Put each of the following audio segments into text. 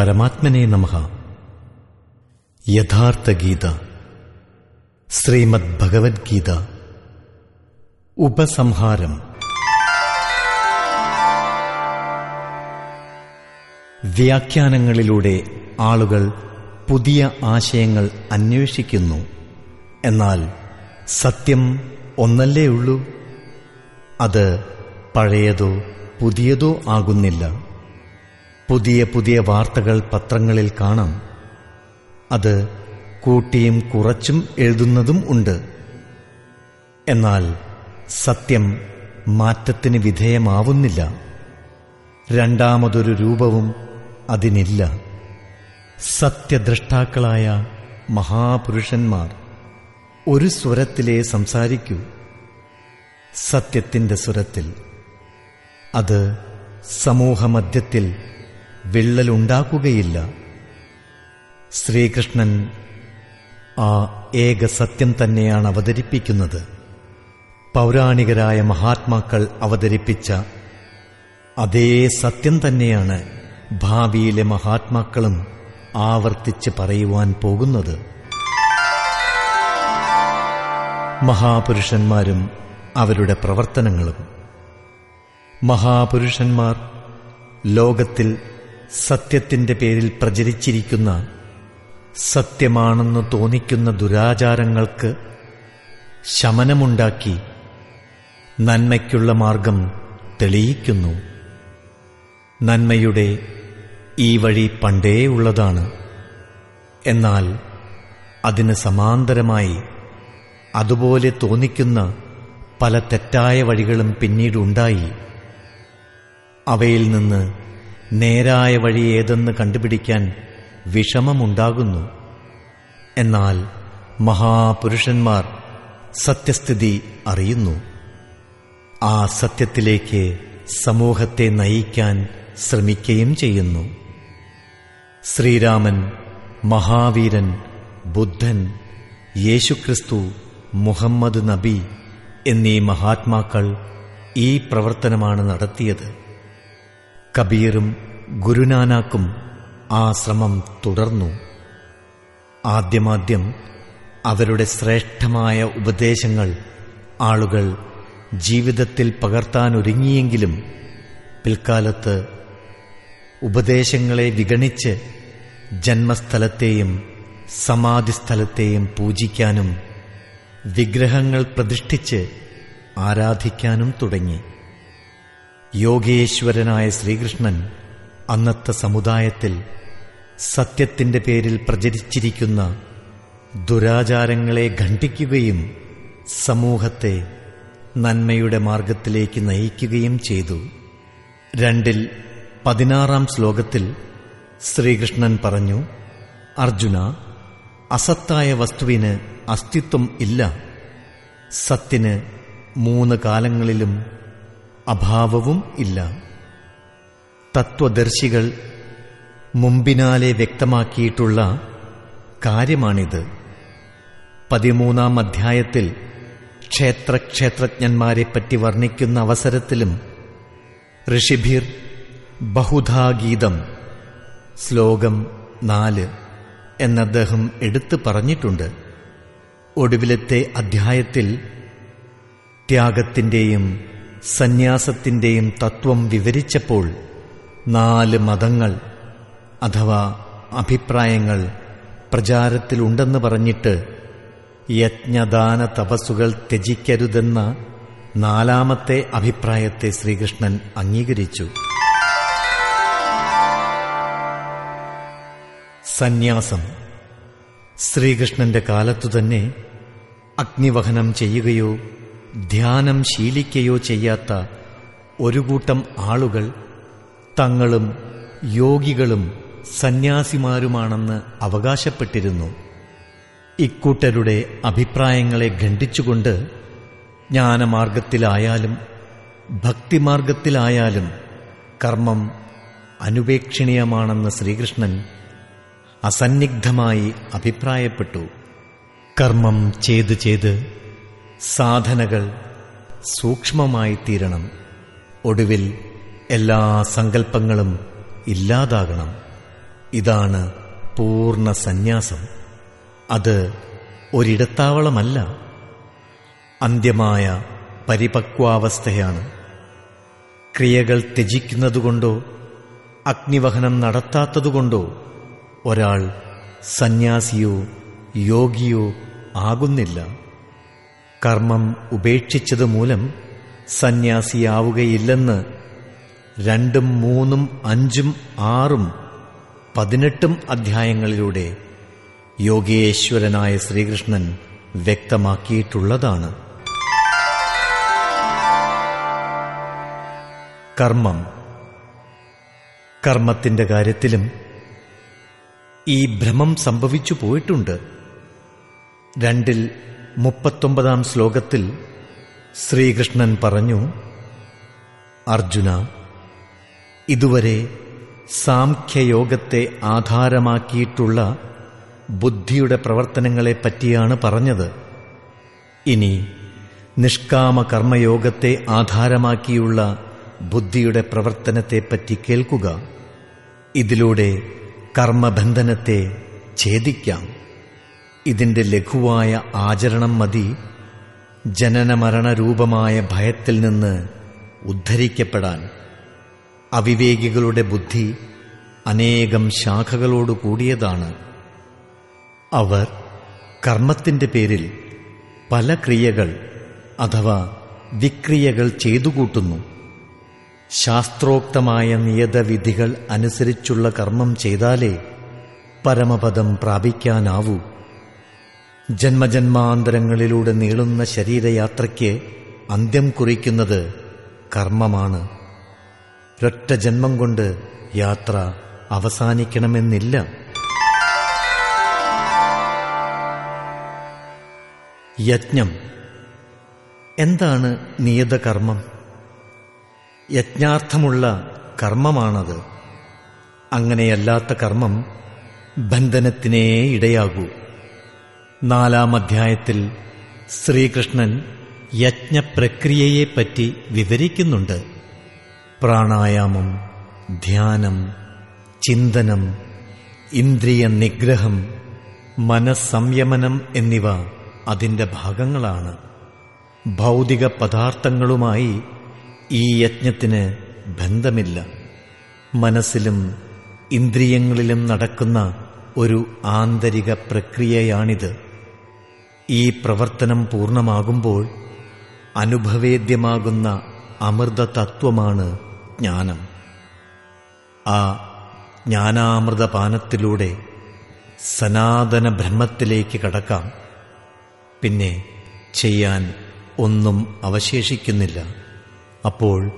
പരമാത്മനെ നമഃ. യഥാർത്ഥ ഗീത ശ്രീമദ് ഭഗവത്ഗീത ഉപസംഹാരം. വ്യാഖ്യാനങ്ങളിലൂടെ ആളുകൾ പുതിയ ആശയങ്ങൾ അന്വേഷിക്കുന്നു. എന്നാൽ സത്യം ഒന്നല്ലേ ഉള്ളൂ? അത് പഴയതോ പുതിയതോ ആകുന്നില്ല. പുതിയ പുതിയ വാർത്തകൾ പത്രങ്ങളിൽ കാണാം. അത് കൂട്ടിയും കുറച്ചും എഴുതുന്നതും ഉണ്ട്. എന്നാൽ സത്യം മാറ്റത്തിന് വിധേയമാവുന്നില്ല. രണ്ടാമതൊരു രൂപവും അതിനില്ല. സത്യദ്രഷ്ടാക്കളായ മഹാപുരുഷന്മാർ ഒരു സ്വരത്തിലേ സംസാരിക്കൂ. സത്യത്തിന്റെ സ്വരത്തിൽ. അത് സമൂഹമധ്യത്തിൽ വിള്ളലുണ്ടാക്കുകയില്ല. ശ്രീകൃഷ്ണൻ ആ ഏക സത്യം തന്നെയാണ് അവതരിപ്പിക്കുന്നത്. പൗരാണികരായ മഹാത്മാക്കൾ അവതരിപ്പിച്ച അതേ സത്യം തന്നെയാണ് ഭാവിയിലെ മഹാത്മാക്കളും ആവർത്തിച്ച് പറയുവാൻ പോകുന്നത്. മഹാപുരുഷന്മാരും അവരുടെ പ്രവർത്തനങ്ങളും. മഹാപുരുഷന്മാർ ലോകത്തിൽ സത്യത്തിന്റെ പേരിൽ പ്രചരിച്ചിരിക്കുന്ന സത്യമാണെന്ന് തോന്നിക്കുന്ന ദുരാചാരങ്ങൾക്ക് ശമനമുണ്ടാക്കി നന്മയ്ക്കുള്ള മാർഗം തെളിയിക്കുന്നു. നന്മയുടെ ഈ വഴി പണ്ടേ ഉള്ളതാണ്. എന്നാൽ അതിന് സമാന്തരമായി അതുപോലെ തോന്നിക്കുന്ന പല തെറ്റായ വഴികളും പിന്നീടുണ്ടായി. അവയിൽ നിന്ന് നേരായ വഴി ഏതെന്ന് കണ്ടുപിടിക്കാൻ വിഷമമുണ്ടാകുന്നു. എന്നാൽ മഹാപുരുഷന്മാർ സത്യസ്ഥിതി അറിയുന്നു. ആ സത്യത്തിലേക്ക് സമൂഹത്തെ നയിക്കാൻ ശ്രമിക്കുകയും ചെയ്യുന്നു. ശ്രീരാമൻ മഹാവീരൻ ബുദ്ധൻ യേശുക്രിസ്തു മുഹമ്മദ് നബി എന്നീ മഹാത്മാക്കൾ ഈ പ്രവർത്തനമാണ് നടത്തിയത്. കബീറും ഗുരുനാനാക്കും ആ ശ്രമം തുടർന്നു. ആദ്യമാദ്യം അവരുടെ ശ്രേഷ്ഠമായ ഉപദേശങ്ങൾ ആളുകൾ ജീവിതത്തിൽ പകർത്താനൊരുങ്ങിയെങ്കിലും പിൽക്കാലത്ത് ഉപദേശങ്ങളെ വിഗണിച്ച് ജന്മസ്ഥലത്തെയും സമാധിസ്ഥലത്തെയും പൂജിക്കാനും വിഗ്രഹങ്ങൾ പ്രതിഷ്ഠിച്ച് ആരാധിക്കാനും തുടങ്ങി. യോഗേശ്വരനായ ശ്രീകൃഷ്ണൻ അന്നത്തെ സമുദായത്തിൽ സത്യത്തിന്റെ പേരിൽ പ്രചരിച്ചിരിക്കുന്ന ദുരാചാരങ്ങളെ ഖണ്ഡിക്കുകയും സമൂഹത്തെ നന്മയുടെ മാർഗത്തിലേക്ക് നയിക്കുകയും ചെയ്തു. രണ്ടിൽ പതിനാറാം ശ്ലോകത്തിൽ ശ്രീകൃഷ്ണൻ പറഞ്ഞു അർജുന അസത്തായ വസ്തുവിന് അസ്തിത്വം ഇല്ല. സത്തിന് മൂന്ന് കാലങ്ങളിലും അഭാവവും ഇല്ല. തത്വദർശികൾ മുമ്പിനാലെ വ്യക്തമാക്കിയിട്ടുള്ള കാര്യമാണിത്. പതിമൂന്നാം അധ്യായത്തിൽ ക്ഷേത്രക്ഷേത്രജ്ഞന്മാരെപ്പറ്റി വർണിക്കുന്ന അവസരത്തിലും ഋഷിഭിർ ബഹുധാഗീതം ശ്ലോകം നാല് എന്നദ്ദേഹം എടുത്തു പറഞ്ഞിട്ടുണ്ട്. ഒടുവിലത്തെ അധ്യായത്തിൽ ത്യാഗത്തിന്റെയും സന്യാസത്തിന്റെയും തത്വം വിവരിച്ചപ്പോൾ നാല് മതങ്ങൾ അഥവാ അഭിപ്രായങ്ങൾ പ്രചാരത്തിലുണ്ടെന്ന് പറഞ്ഞിട്ട് യജ്ഞദാന തപസ്സുകൾ ത്യജിക്കരുതെന്ന നാലാമത്തെ അഭിപ്രായത്തെ ശ്രീകൃഷ്ണൻ അംഗീകരിച്ചു. സന്യാസം. ശ്രീകൃഷ്ണന്റെ കാലത്തുതന്നെ അഗ്നിവഹനം ചെയ്യുകയോ ധ്യാനം ശീലിക്കുകയോ ചെയ്യാത്ത ഒരു കൂട്ടം ആളുകൾ തങ്ങളും യോഗികളും സന്യാസിമാരുമാണെന്ന് അവകാശപ്പെട്ടിരുന്നു. ഇക്കൂട്ടരുടെ അഭിപ്രായങ്ങളെ ഖണ്ഡിച്ചുകൊണ്ട് ജ്ഞാനമാർഗത്തിലായാലും ഭക്തിമാർഗത്തിലായാലും കർമ്മം അനുപേക്ഷണീയമാണെന്ന് ശ്രീകൃഷ്ണൻ അസന്നിഗ്ധമായി അഭിപ്രായപ്പെട്ടു. കർമ്മം ചെയ്ത് ചെയ്ത് സാധനകൾ സൂക്ഷ്മമായി തീരണം. ഒടുവിൽ എല്ലാ സങ്കല്പങ്ങളും ഇല്ലാതാകണം. ഇതാണ് പൂർണ സന്യാസം. അത് ഒരിടത്താവളമല്ല. അന്ത്യമായ പരിപക്വാവസ്ഥയാണ്. ക്രിയകൾ ത്യജിക്കുന്നതുകൊണ്ടോ അഗ്നിവഹനം നടത്താത്തതുകൊണ്ടോ ഒരാൾ സന്യാസിയോ യോഗിയോ ആകുന്നില്ല. കർമ്മം ഉപേക്ഷിച്ചത് മൂലം സന്യാസിയാവുകയില്ലെന്ന് രണ്ടും മൂന്നും അഞ്ചും ആറും പതിനെട്ടും അധ്യായങ്ങളിലൂടെ യോഗേശ്വരനായ ശ്രീകൃഷ്ണൻ വ്യക്തമാക്കിയിട്ടുള്ളതാണ്. കർമ്മം. കർമ്മത്തിന്റെ കാര്യത്തിലും ഈ ഭ്രമം സംഭവിച്ചു പോയിട്ടുണ്ട്. രണ്ടിൽ മുപ്പത്തൊമ്പതാം ശ്ലോകത്തിൽ ശ്രീകൃഷ്ണൻ പറഞ്ഞു അർജുന ഇതുവരെ സാംഖ്യയോഗത്തെ ആധാരമാക്കിയിട്ടുള്ള ബുദ്ധിയുടെ പ്രവർത്തനങ്ങളെ പറ്റിയാണ് പറഞ്ഞത്. ഇനി നിഷ്കാമ കർമ്മയോഗത്തെ ആധാരമാക്കിയുള്ള ബുദ്ധിയുടെ പ്രവർത്തനത്തെപ്പറ്റി കേൾക്കുക. ഇതിലൂടെ കർമ്മബന്ധനത്തെ ഛേദിക്കാം. ഇതിന്റെ ലഘുവായ ആചരണം മതി. ജനനമരണരൂപമായ ഭയത്തിൽ നിന്ന് ഉദ്ധരിക്കപ്പെടാൻ. അവിവേകികളുടെ ബുദ്ധി അനേകം ശാഖകളോട് കൂടിയതാണ്. അവർ കർമ്മത്തിന്റെ പേരിൽ പല ക്രിയകൾ അഥവാ വിക്രിയകൾ ചെയ്തുകൂട്ടുന്നു. ശാസ്ത്രോക്തമായ നിയതവിധികൾ അനുസരിച്ചുള്ള കർമ്മം ചെയ്താലേ പരമപദം പ്രാപിക്കാനാവൂ. ജന്മജന്മാന്തരങ്ങളിലൂടെ നീളുന്ന ശരീരയാത്രയ്ക്ക് അന്ത്യം കുറിക്കുന്നത് കർമ്മമാണ്. ഒറ്റ ജന്മം കൊണ്ട് യാത്ര അവസാനിക്കണമെന്നില്ല. യജ്ഞം. എന്താണ് നിയതകർമ്മം? യജ്ഞാർത്ഥമുള്ള കർമ്മമാണത്. അങ്ങനെയല്ലാത്ത കർമ്മം ബന്ധനത്തിനേ ഇടയാകൂ. നാലാം അധ്യായത്തിൽ ശ്രീകൃഷ്ണൻ യജ്ഞപ്രക്രിയയെപ്പറ്റി വിവരിക്കുന്നുണ്ട്. പ്രാണായാമം ധ്യാനം ചിന്തനം ഇന്ദ്രിയ നിഗ്രഹം മനസ്സംയമനം എന്നിവ അതിന്റെ ഭാഗങ്ങളാണ്. ഭൗതിക പദാർത്ഥങ്ങളുമായി ഈ യജ്ഞത്തിന് ബന്ധമില്ല. മനസ്സിലും ഇന്ദ്രിയങ്ങളിലും നടക്കുന്ന ഒരു ആന്തരിക പ്രക്രിയയാണിത്. ഈ പ്രവർത്തനം പൂർണമാകുമ്പോൾ അനുഭവേദ്യമാകുന്ന അമൃത തത്വമാണ് ജ്ഞാനം. ആ ജ്ഞാനാമൃതപാനത്തിലൂടെ സനാതന ബ്രഹ്മത്തിലേക്ക് കടക്കാം. പിന്നെ ചെയ്യാൻ ഒന്നും അവശേഷിക്കുന്നില്ല. അപ്പോൾ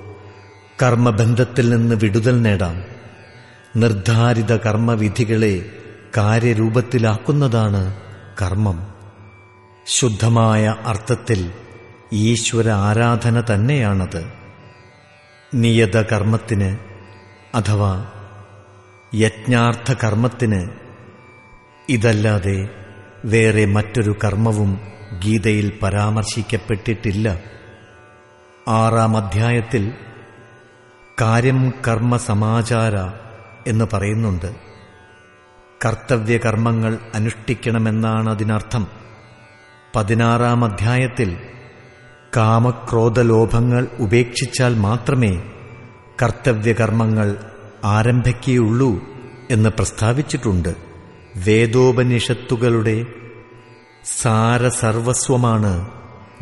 കർമ്മബന്ധത്തിൽ നിന്ന് വിടുതൽ നേടാം. നിർദ്ധാരിത കർമ്മവിധികളെ കാര്യരൂപത്തിലാക്കുന്നതാണ് കർമ്മം. ശുദ്ധമായ അർത്ഥത്തിൽ ഈശ്വര ആരാധന തന്നെയാണത്. നിയത കർമ്മത്തിന് അഥവാ യജ്ഞാർത്ഥ കർമ്മത്തിന് ഇതല്ലാതെ വേറെ മറ്റൊരു കർമ്മവും ഗീതയിൽ പരാമർശിക്കപ്പെട്ടിട്ടില്ല. ആറാം അധ്യായത്തിൽ കാര്യം കർമ്മ സമാചാര എന്ന് പറയുന്നുണ്ട്. കർത്തവ്യകർമ്മങ്ങൾ അനുഷ്ഠിക്കണമെന്നാണ് അതിനർത്ഥം. പതിനാറാം അധ്യായത്തിൽ കാമക്രോധലോഭങ്ങൾ ഉപേക്ഷിച്ചാൽ മാത്രമേ കർത്തവ്യകർമ്മങ്ങൾ ആരംഭിക്കുകയുള്ളൂ എന്ന് പ്രസ്താവിച്ചിട്ടുണ്ട്. വേദോപനിഷത്തുകളുടെ സാരസർവസ്വമാണ്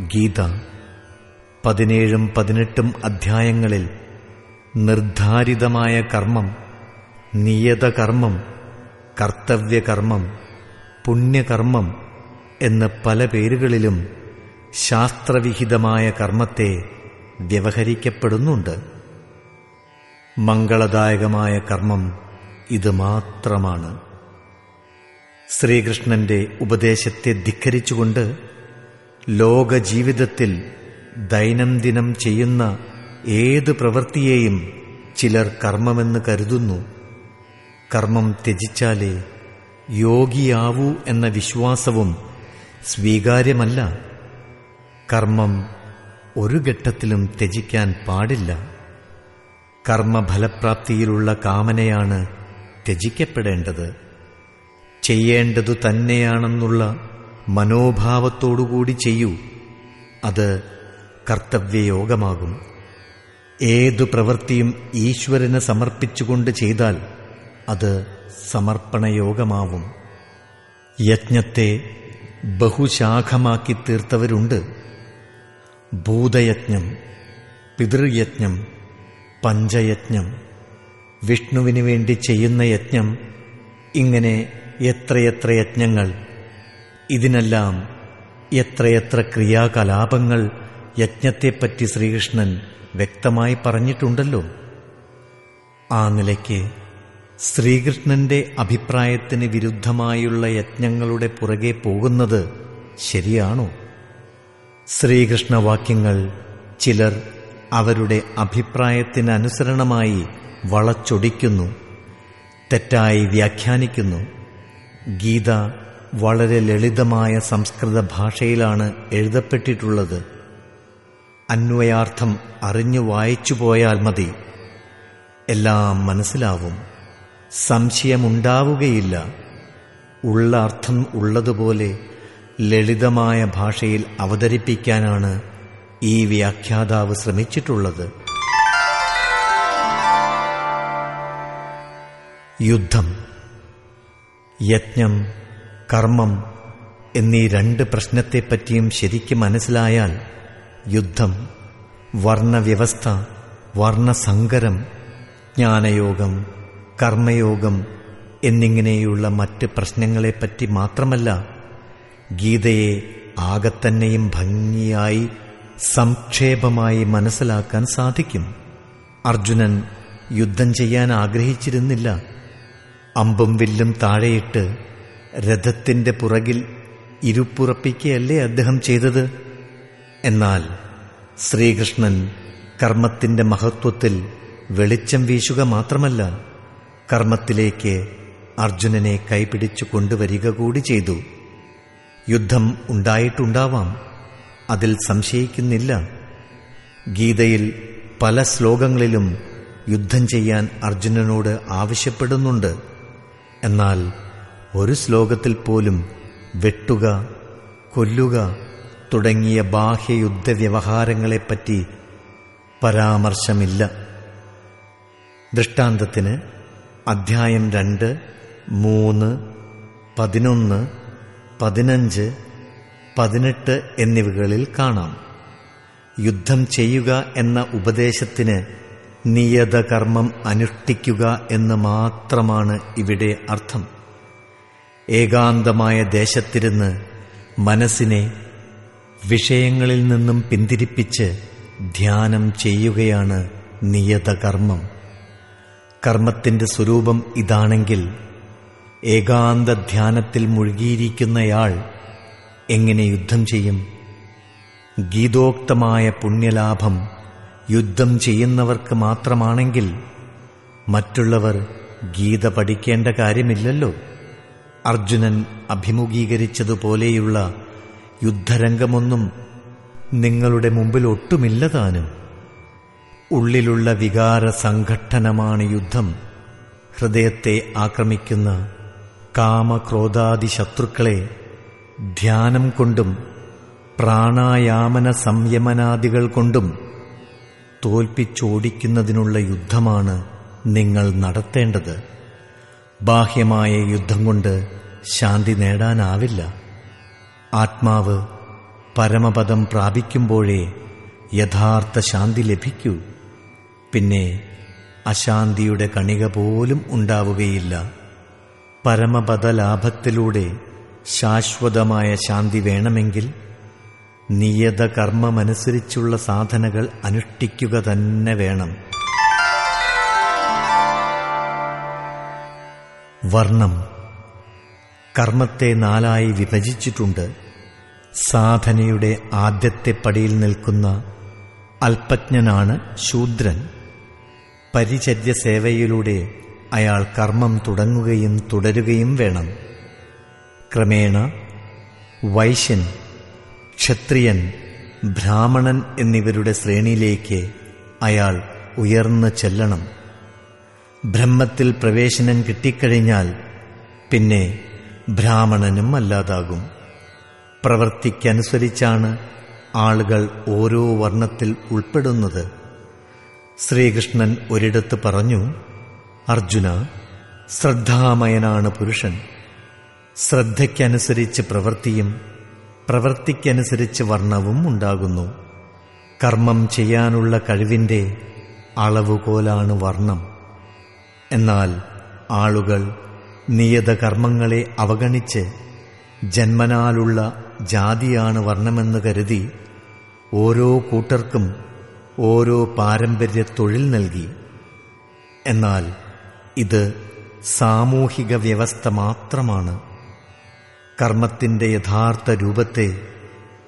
ഗീത. പതിനേഴും പതിനെട്ടും അധ്യായങ്ങളിൽ നിർദ്ധാരിതമായ കർമ്മം നിയതകർമ്മം കർത്തവ്യകർമ്മം പുണ്യകർമ്മം എന്ന് പല പേരുകളിലും ശാസ്ത്രവിഹിതമായ കർമ്മത്തെ വ്യവഹരിക്കപ്പെടുന്നുണ്ട്. മംഗളദായകമായ കർമ്മം ഇത് മാത്രമാണ്. ശ്രീകൃഷ്ണന്റെ ഉപദേശത്തെ ധിക്കരിച്ചുകൊണ്ട് ലോകജീവിതത്തിൽ ദൈനംദിനം ചെയ്യുന്ന ഏത് പ്രവൃത്തിയെയും ചിലർ കർമ്മമെന്ന് കരുതുന്നു. കർമ്മം ത്യജിച്ചാലേ യോഗിയാവൂ എന്ന വിശ്വാസവും സ്വീകാര്യമല്ല. കർമ്മം ഒരു ഘട്ടത്തിലും ത്യജിക്കാൻ പാടില്ല. കർമ്മഫലപ്രാപ്തിയിലുള്ള കാമനയാണ് ത്യജിക്കപ്പെടേണ്ടത്. ചെയ്യേണ്ടതു തന്നെയാണെന്നുള്ള മനോഭാവത്തോടുകൂടി ചെയ്യൂ. അത് കർത്തവ്യയോഗമാകും. ഏതു പ്രവൃത്തിയും ഈശ്വരന് സമർപ്പിച്ചുകൊണ്ട് ചെയ്താൽ അത് സമർപ്പണയോഗമാവും. യജ്ഞത്തെ ബഹുശാഖമാക്കി തീർത്തവരുണ്ട് ഭൂതയജ്ഞം പിതൃയജ്ഞം പഞ്ചയജ്ഞം വിഷ്ണുവിന് വേണ്ടി ചെയ്യുന്ന യജ്ഞം ഇങ്ങനെ എത്രയെത്ര യജ്ഞങ്ങൾ ഇതിനെല്ലാം എത്രയെത്ര ക്രിയാകലാപങ്ങൾ യജ്ഞത്തെപ്പറ്റി ശ്രീകൃഷ്ണൻ വ്യക്തമായി പറഞ്ഞിട്ടുണ്ടല്ലോ. ആ നിലയ്ക്ക് ശ്രീകൃഷ്ണന്റെ അഭിപ്രായത്തിന് വിരുദ്ധമായുള്ള യജ്ഞങ്ങളുടെ പുറകെ പോകുന്നത് ശരിയാണോ? ശ്രീകൃഷ്ണവാക്യങ്ങൾ ചിലർ അവരുടെ അഭിപ്രായത്തിനനുസരണമായി വളച്ചൊടിക്കുന്നു തെറ്റായി വ്യാഖ്യാനിക്കുന്നു. ഗീത വളരെ ലളിതമായ സംസ്കൃത ഭാഷയിലാണ് എഴുതപ്പെട്ടിട്ടുള്ളത്. അന്വയാർത്ഥം അറിഞ്ഞു വായിച്ചു പോയാൽ മതി. എല്ലാം മനസ്സിലാവും. സംശയമുണ്ടാവുകയില്ല. ഉള്ള അർത്ഥം ഉള്ളതുപോലെ ലളിതമായ ഭാഷയിൽ അവതരിപ്പിക്കാനാണ് ഈ വ്യാഖ്യാതാവ് ശ്രമിച്ചിട്ടുള്ളത്. യുദ്ധം യജ്ഞം കർമ്മം എന്നീ രണ്ട് പ്രശ്നത്തെപ്പറ്റിയും ശരിക്കും മനസ്സിലായാൽ യുദ്ധം വർണവ്യവസ്ഥ വർണസങ്കരം ജ്ഞാനയോഗം കർമ്മയോഗം എന്നിങ്ങനെയുള്ള മറ്റ് പ്രശ്നങ്ങളെപ്പറ്റി മാത്രമല്ല ഗീതയെ ആകത്തന്നെയും ഭംഗിയായി സംക്ഷേപമായി മനസ്സിലാക്കാൻ സാധിക്കും. അർജുനൻ യുദ്ധം ചെയ്യാൻ ആഗ്രഹിച്ചിരുന്നില്ല. അമ്പും വില്ലും താഴെയിട്ട് രഥത്തിന്റെ പുറകിൽ ഇരുപ്പുറപ്പിക്കുകയല്ലേ അദ്ദേഹം ചെയ്തത്? എന്നാൽ ശ്രീകൃഷ്ണൻ കർമ്മത്തിന്റെ മഹത്വത്തിൽ വെളിച്ചം വീശുക മാത്രമല്ല കർമ്മത്തിലേക്ക് അർജുനനെ കൈപിടിച്ചു കൊണ്ടുവരിക കൂടി ചെയ്തു. യുദ്ധം ഉണ്ടായിട്ടുണ്ടാവാം അതിൽ സംശയിക്കുന്നില്ല. ഗീതയിൽ പല ശ്ലോകങ്ങളിലും യുദ്ധം ചെയ്യാൻ അർജുനനോട് ആവശ്യപ്പെടുന്നുണ്ട്. എന്നാൽ ഒരു ശ്ലോകത്തിൽ പോലും വെട്ടുക കൊല്ലുക തുടങ്ങിയ ബാഹ്യയുദ്ധ വ്യവഹാരങ്ങളെപ്പറ്റി പരാമർശമില്ല. ദൃഷ്ടാന്തത്തിന് അധ്യായം രണ്ട് മൂന്ന് പതിനൊന്ന് പതിനഞ്ച് പതിനെട്ട് എന്നിവകളിൽ കാണാം. യുദ്ധം ചെയ്യുക എന്ന ഉപദേശത്തിന് നിയതകർമ്മം അനുഷ്ഠിക്കുക എന്ന് മാത്രമാണ് ഇവിടെ അർത്ഥം. ഏകാന്തമായ ദേശത്തിരുന്ന് മനസ്സിനെ വിഷയങ്ങളിൽ നിന്നും പിന്തിരിപ്പിച്ച് ധ്യാനം ചെയ്യുകയാണ് നിയതകർമ്മം. കർമ്മത്തിന്റെ സ്വരൂപം ഇതാണെങ്കിൽ ഏകാന്ത ധ്യാനത്തിൽ മുഴുകിയിരിക്കുന്നയാൾ എങ്ങനെ യുദ്ധം ചെയ്യും? ഗീതോക്തമായ പുണ്യലാഭം യുദ്ധം ചെയ്യുന്നവർക്ക് മാത്രമാണെങ്കിൽ മറ്റുള്ളവർ ഗീത പഠിക്കേണ്ട കാര്യമില്ലല്ലോ. അർജുനൻ അഭിമുഖീകരിച്ചതുപോലെയുള്ള യുദ്ധരംഗമൊന്നും നിങ്ങളുടെ മുമ്പിൽ ഒട്ടുമില്ല ഉള്ളിലുള്ള വികാര സംഘട്ടനമാണ് യുദ്ധം. ഹൃദയത്തെ ആക്രമിക്കുന്ന കാമക്രോധാദി ശത്രുക്കളെ ധ്യാനം കൊണ്ടും പ്രാണായാമന സംയമനാദികൾ കൊണ്ടും തോൽപ്പിച്ചോടിക്കുന്നതിനുള്ള യുദ്ധമാണ് നിങ്ങൾ നടത്തേണ്ടത്. ബാഹ്യമായ യുദ്ധം കൊണ്ട് ശാന്തി നേടാനാവില്ല. ആത്മാവ് പരമപദം പ്രാപിക്കുമ്പോഴേ യഥാർത്ഥ ശാന്തി ലഭിക്കൂ. പിന്നെ അശാന്തിയുടെ കണിക പോലും ഉണ്ടാവുകയില്ല. പരമപദലാഭത്തിലൂടെ ശാശ്വതമായ ശാന്തി വേണമെങ്കിൽ നിയത കർമ്മമനുസരിച്ചുള്ള സാധനകൾ അനുഷ്ഠിക്കുക തന്നെ വേണം. വർണം. കർമ്മത്തെ നാലായി വിഭജിച്ചിട്ടുണ്ട്. സാധനയുടെ ആദ്യത്തെ പടിയിൽ നിൽക്കുന്ന അല്പജ്ഞനാണ് ശൂദ്രൻ. പരിചര്യ സേവയിലൂടെ അയാൾ കർമ്മം തുടങ്ങുകയും തുടരുകയും വേണം. ക്രമേണ വൈശ്യൻ ക്ഷത്രിയൻ ബ്രാഹ്മണൻ എന്നിവരുടെ ശ്രേണിയിലേക്ക് അയാൾ ഉയർന്നു ചെല്ലണം. ബ്രഹ്മത്തിൽ പ്രവേശനം കിട്ടിക്കഴിഞ്ഞാൽ പിന്നെ ബ്രാഹ്മണനും അല്ലാതാകും. പ്രവൃത്തിക്കനുസരിച്ചാണ് ആളുകൾ ഓരോ വർണത്തിൽ ഉൾപ്പെടുന്നത്. ശ്രീകൃഷ്ണൻ ഒരിടത്ത് പറഞ്ഞു അർജുന ശ്രദ്ധാമയനാണ് പുരുഷൻ. ശ്രദ്ധയ്ക്കനുസരിച്ച് പ്രവൃത്തിയും പ്രവൃത്തിക്കനുസരിച്ച് വർണവും ഉണ്ടാകുന്നു. കർമ്മം ചെയ്യാനുള്ള കഴിവിന്റെ അളവുകോലാണ് വർണം. എന്നാൽ ആളുകൾ നിയത കർമ്മങ്ങളെ അവഗണിച്ച് ജന്മനാലുള്ള ജാതിയാണ് വർണമെന്ന് കരുതി ഓരോ കൂട്ടർക്കും ഓരോ പാരമ്പര്യ തൊഴിൽ നൽകി. എന്നാൽ ഇത് സാമൂഹിക വ്യവസ്ഥ മാത്രമാണ്. കർമ്മത്തിന്റെ യഥാർത്ഥ രൂപത്തെ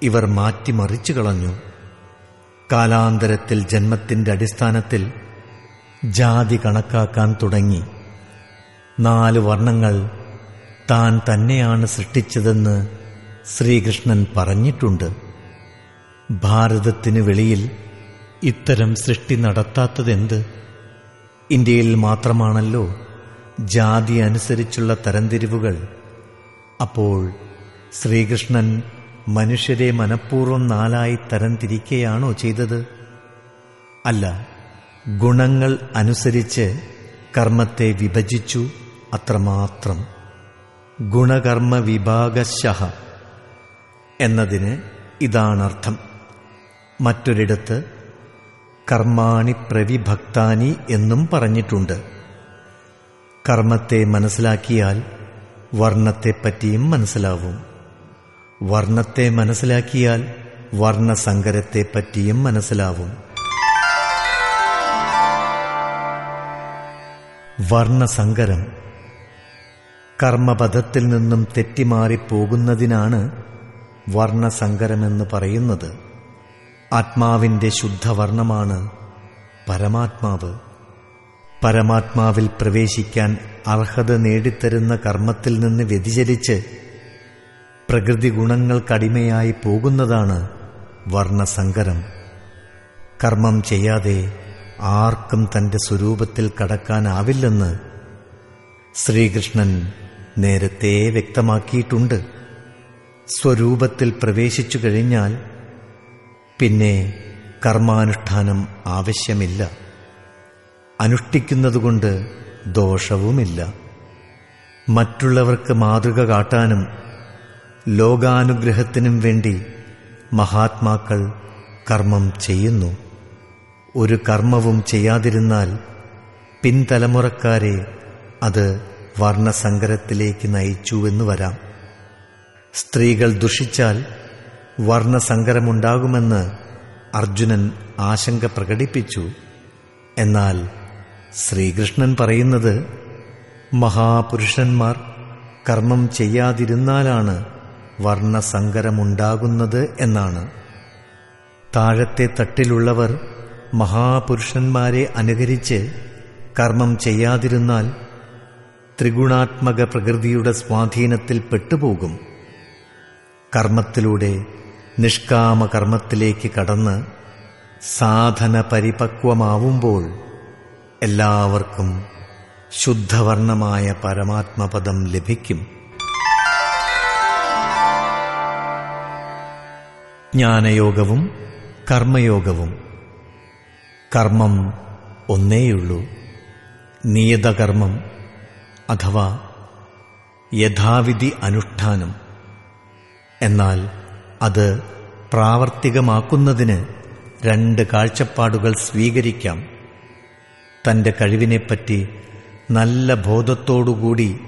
ഇവർ മാറ്റിമറിച്ചു കളഞ്ഞു. കാലാന്തരത്തിൽ ജന്മത്തിന്റെ അടിസ്ഥാനത്തിൽ ജാതി കണക്കാക്കാൻ തുടങ്ങി. നാല് വർണങ്ങൾ താൻ തന്നെയാണ് സൃഷ്ടിച്ചതെന്ന് ശ്രീകൃഷ്ണൻ പറഞ്ഞിട്ടുണ്ട്. ഭാരതത്തിന് വെളിയിൽ ഇത്തരം സൃഷ്ടി നടത്താത്തതെന്ത്? ഇന്ത്യയിൽ മാത്രമാണല്ലോ ജാതി അനുസരിച്ചുള്ള തരംതിരിവുകൾ. അപ്പോൾ ശ്രീകൃഷ്ണൻ മനുഷ്യരെ മനഃപൂർവം നാലായി തരംതിരിക്കുകയാണോ ചെയ്തത്? അല്ല ഗുണങ്ങൾ അനുസരിച്ച് കർമ്മത്തെ വിഭജിച്ചു അത്രമാത്രം. ഗുണകർമ്മ വിഭാഗശഹ എന്നതിന് ഇതാണർത്ഥം. മറ്റൊരിടത്ത് കർമാണി പ്രവിഭക്താനി എന്നും പറഞ്ഞിട്ടുണ്ട്. കർമ്മത്തെ മനസ്സിലാക്കിയാൽ വർണത്തെപ്പറ്റിയും മനസ്സിലാവും. വർണത്തെ മനസ്സിലാക്കിയാൽ വർണസങ്കരത്തെപ്പറ്റിയും മനസ്സിലാവും. വർണസങ്കരം കർമ്മപഥത്തിൽ നിന്നും തെറ്റിമാറിപ്പോകുന്നതിനാണ് വർണസങ്കരമെന്ന് പറയുന്നത്. ആത്മാവിന്റെ ശുദ്ധവർണമാണ് പരമാത്മാവ്. പരമാത്മാവിൽ പ്രവേശിക്കാൻ അർഹത നേടിത്തരുന്ന കർമ്മത്തിൽ നിന്ന് വ്യതിചലിച്ച് പ്രകൃതി ഗുണങ്ങൾക്കടിമയായി പോകുന്നതാണ് വർണസങ്കരം. കർമ്മം ചെയ്യാതെ ആർക്കും തന്റെ സ്വരൂപത്തിൽ കടക്കാനാവില്ലെന്ന് ശ്രീകൃഷ്ണൻ നേരത്തെ വ്യക്തമാക്കിയിട്ടുണ്ട്. സ്വരൂപത്തിൽ പ്രവേശിച്ചു കഴിഞ്ഞാൽ പിന്നെ കർമാനുഷ്ഠാനം ആവശ്യമില്ല. അനുഷ്ഠിക്കുന്നതുകൊണ്ട് ദോഷവുമില്ല. മറ്റുള്ളവർക്ക് മാതൃക കാട്ടാനും ലോകാനുഗ്രഹത്തിനും വേണ്ടി മഹാത്മാക്കൾ കർമ്മം ചെയ്യുന്നു. ഒരു കർമ്മവും ചെയ്യാതിരുന്നാൽ പിൻതലമുറക്കാരെ അത് വർണസങ്കരത്തിലേക്ക് നയിച്ചുവെന്ന് വരാം. സ്ത്രീകൾ ദുഷിച്ചാൽ വർണസങ്കരമുണ്ടാകുമെന്ന് അർജുനൻ ആശങ്ക പ്രകടിപ്പിച്ചു. എന്നാൽ ശ്രീകൃഷ്ണൻ പറയുന്നത് മഹാപുരുഷന്മാർ കർമ്മം ചെയ്യാതിരുന്നാലാണ് വർണസങ്കരമുണ്ടാകുന്നത് എന്നാണ്. താഴത്തെ തട്ടിലുള്ളവർ മഹാപുരുഷന്മാരെ അനുകരിച്ച് കർമ്മം ചെയ്യാതിരുന്നാൽ ത്രിഗുണാത്മക പ്രകൃതിയുടെ സ്വാധീനത്തിൽ പെട്ടുപോകും. കർമ്മത്തിലൂടെ നിഷ്കാമ കർമ്മത്തിലേക്ക് കടന്ന് സാധന പരിപക്വമാവുമ്പോൾ എല്ലാവർക്കും ശുദ്ധവർണമായ പരമാത്മപദം ലഭിക്കും. ജ്ഞാനയോഗവും കർമ്മയോഗവും. കർമ്മം ഒന്നേയുള്ളൂ. നിയതകർമ്മം അഥവാ യഥാവിധി അനുഷ്ഠാനം. എന്നാൽ അത് പ്രാവർത്തികമാക്കുന്നതിന് രണ്ട് കാഴ്ചപ്പാടുകൾ സ്വീകരിക്കാം. തന്റെ കഴിവിനെപ്പറ്റി നല്ല ബോധത്തോടുകൂടി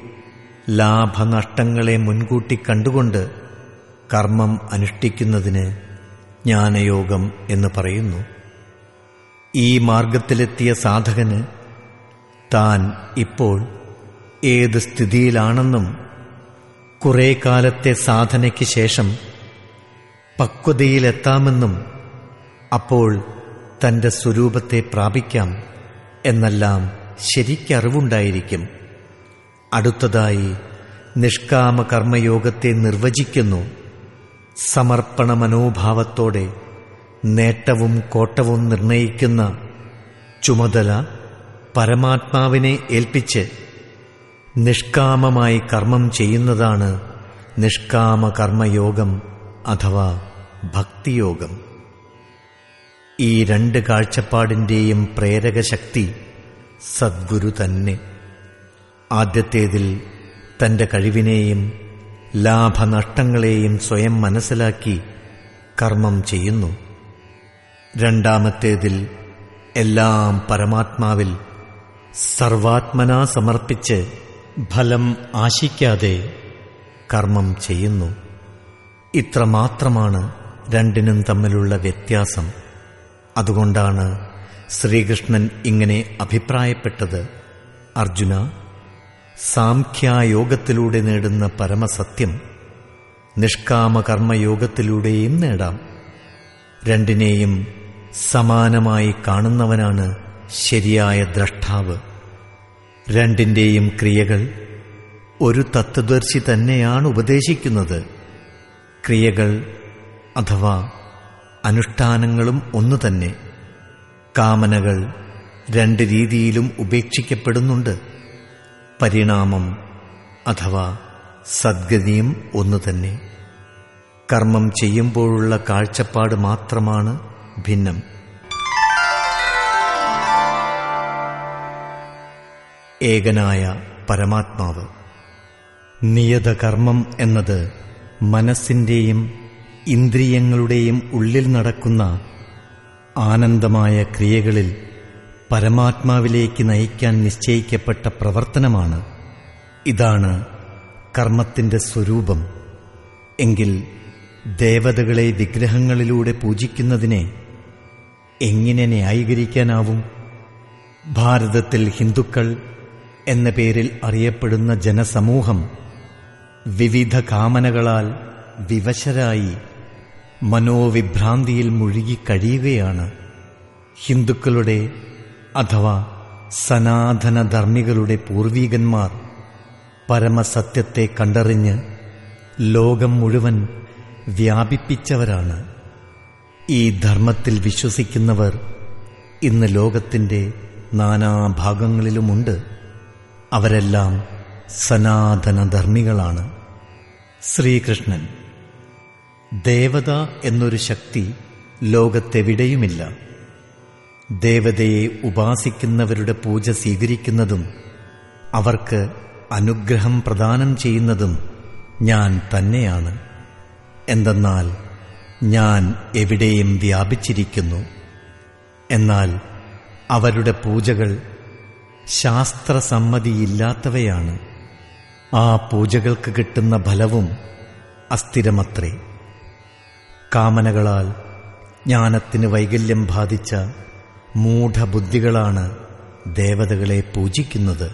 ലാഭനഷ്ടങ്ങളെ മുൻകൂട്ടി കണ്ടുകൊണ്ട് കർമ്മം അനുഷ്ഠിക്കുന്നതിന് ജ്ഞാനയോഗം എന്ന് പറയുന്നു. ഈ മാർഗത്തിലെത്തിയ സാധകന് താൻ ഇപ്പോൾ ഏത് സ്ഥിതിയിലാണെന്നും കുറെ കാലത്തെ സാധനയ്ക്ക് ശേഷം പക്വതയിലെത്താമെന്നും അപ്പോൾ തന്റെ സ്വരൂപത്തെ പ്രാപിക്കാം എന്നെല്ലാം ശരിക്കറിവുണ്ടായിരിക്കും. അടുത്തതായി നിഷ്കാമ കർമ്മയോഗത്തെ നിർവചിക്കുന്നു. സമർപ്പണ മനോഭാവത്തോടെ നേട്ടവും കോട്ടവും നിർണയിക്കുന്ന ചുമതല പരമാത്മാവിനെ ഏൽപ്പിച്ച് നിഷ്കാമമായി കർമ്മം ചെയ്യുന്നതാണ് നിഷ്കാമ കർമ്മയോഗം അഥവാ ഭക്തിയോഗം. ഈ രണ്ട് കാഴ്ചപ്പാടിന്റെയും പ്രേരകശക്തി സദ്ഗുരു തന്നെ. ആദ്യത്തേതിൽ തന്റെ കഴിവിനെയും ലാഭനഷ്ടങ്ങളെയും സ്വയം മനസ്സിലാക്കി കർമ്മം ചെയ്യുന്നു. രണ്ടാമത്തേതിൽ എല്ലാം പരമാത്മാവിൽ സർവാത്മനാ സമർപ്പിച്ച് ഫലം ആശിക്കാതെ കർമ്മം ചെയ്യുന്നു. ഇത്രമാത്രമാണ് രണ്ടിനും തമ്മിലുള്ള വ്യത്യാസം. അതുകൊണ്ടാണ് ശ്രീകൃഷ്ണൻ ഇങ്ങനെ അഭിപ്രായപ്പെട്ടത്. അർജുന സാംഖ്യായോഗത്തിലൂടെ നേടുന്ന പരമസത്യം നിഷ്കാമകർമ്മയോഗത്തിലൂടെയും നേടാം. രണ്ടിനെയും സമാനമായി കാണുന്നവനാണ് ശരിയായ ദ്രഷ്ടാവ്. രണ്ടിന്റെയും ക്രിയകൾ ഒരു തത്വദർശി തന്നെയാണ് ഉപദേശിക്കുന്നത്. ക്രിയകൾ അഥവാ അനുഷ്ഠാനങ്ങളും ഒന്നു തന്നെ കാമനകൾ രണ്ട് രീതിയിലും ഉപേക്ഷിക്കപ്പെടുന്നുണ്ട്. പരിണാമം അഥവാ സദ്ഗതിയും ഒന്നു തന്നെ കർമ്മം ചെയ്യുമ്പോഴുള്ള കാഴ്ചപ്പാട് മാത്രമാണ് ഭിന്നം. ഏകനായ പരമാത്മാവ്. നിയതകർമ്മം എന്നത് മനസ്സിന്റെയും ഇന്ദ്രിയങ്ങളുടെയും ഉള്ളിൽ നടക്കുന്ന ആനന്ദമായ ക്രിയകളിൽ പരമാത്മാവിലേക്ക് നയിക്കാൻ നിശ്ചയിക്കപ്പെട്ട പ്രവർത്തനമാണ്. ഇതാണ് കർമ്മത്തിന്റെ സ്വരൂപം. എങ്കിൽ ദേവതകളെ വിഗ്രഹങ്ങളിലൂടെ പൂജിക്കുന്നതിനെ എങ്ങനെ ന്യായീകരിക്കാനാവും? ഭാരതത്തിൽ ഹിന്ദുക്കൾ എന്ന പേരിൽ അറിയപ്പെടുന്ന ജനസമൂഹം വിവിധ കാമനകളാൽ വിവശരായി മനോവിഭ്രാന്തിയിൽ മുഴുകി കഴിയുകയാണ്. ഹിന്ദുക്കളുടെ അഥവാ സനാതനധർമ്മികളുടെ പൂർവീകന്മാർ പരമസത്യത്തെ കണ്ടറിഞ്ഞ് ലോകം മുഴുവൻ വ്യാപിപ്പിച്ചവരാണ്. ഈ ധർമ്മത്തിൽ വിശ്വസിക്കുന്നവർ ഇന്ന് ലോകത്തിന്റെ നാനാഭാഗങ്ങളിലുമുണ്ട്. അവരെല്ലാം സനാതനധർമ്മികളാണ്. ശ്രീകൃഷ്ണൻ. ദേവത എന്നൊരു ശക്തി ലോകത്തെവിടെയുമില്ല. ദേവതയെ ഉപാസിക്കുന്നവരുടെ പൂജ സ്വീകരിക്കുന്നതും അവർക്ക് അനുഗ്രഹം പ്രദാനം ചെയ്യുന്നതും ഞാൻ തന്നെയാണ്. എന്തെന്നാൽ ഞാൻ എവിടെയും വ്യാപിച്ചിരിക്കുന്നു. എന്നാൽ അവരുടെ പൂജകൾ ശാസ്ത്രസമ്മതിയില്ലാത്തവയാണ്. ആ പൂജകൾക്ക് കിട്ടുന്ന ഫലവും അസ്ഥിരമത്രേ. കാമനകളാൽ ജ്ഞാനത്തിന് വൈകല്യം ബാധിച്ച മൂഢബുദ്ധികളാണ് ദേവതകളെ പൂജിക്കുന്നത്.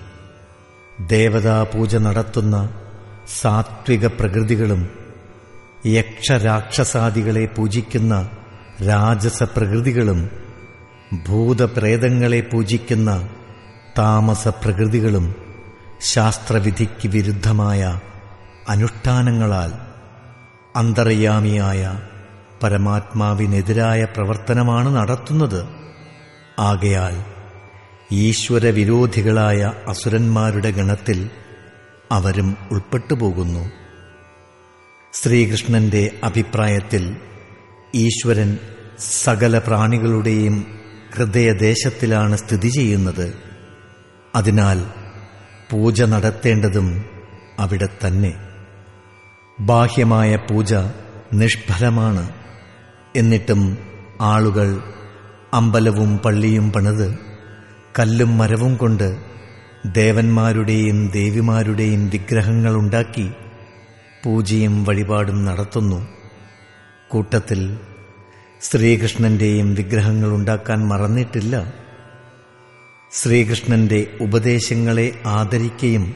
ദേവതാപൂജ നടത്തുന്ന സാത്വിക പ്രകൃതികളും യക്ഷരാക്ഷസാദികളെ പൂജിക്കുന്ന രാജസ പ്രകൃതികളും ഭൂതപ്രേതങ്ങളെ പൂജിക്കുന്ന താമസ പ്രകൃതികളും ശാസ്ത്രവിധിക്ക് വിരുദ്ധമായ അനുഷ്ഠാനങ്ങളാൽ അന്തർയാമിയായ പരമാത്മാവിനെതിരായ പ്രവർത്തനമാണ് നടത്തുന്നത്. ആകയാൽ ഈശ്വരവിരോധികളായ അസുരന്മാരുടെ ഗണത്തിൽ അവരും ഉൾപ്പെട്ടുപോകുന്നു. ശ്രീകൃഷ്ണന്റെ അഭിപ്രായത്തിൽ ഈശ്വരൻ സകല പ്രാണികളുടെയും ഹൃദയദേശത്തിലാണ് സ്ഥിതി ചെയ്യുന്നത്. അതിനാൽ പൂജ നടത്തേണ്ടതും അവിടെ തന്നെ. ബാഹ്യമായ പൂജ നിഷ്ഫലമാണ്. എന്നിട്ടും ആളുകൾ അമ്പലവും പള്ളിയും പണിത് കല്ലും മരവും കൊണ്ട് ദേവന്മാരുടെയും ദേവിമാരുടെയും വിഗ്രഹങ്ങളുണ്ടാക്കി പൂജയും വഴിപാടും നടത്തുന്നു. കൂട്ടത്തിൽ ശ്രീകൃഷ്ണന്റെയും വിഗ്രഹങ്ങൾ ഉണ്ടാക്കാൻ മറന്നിട്ടില്ല. ശ്രീകൃഷ്ണന്റെ ഉപദേശങ്ങളെ ആദരിക്കുകയും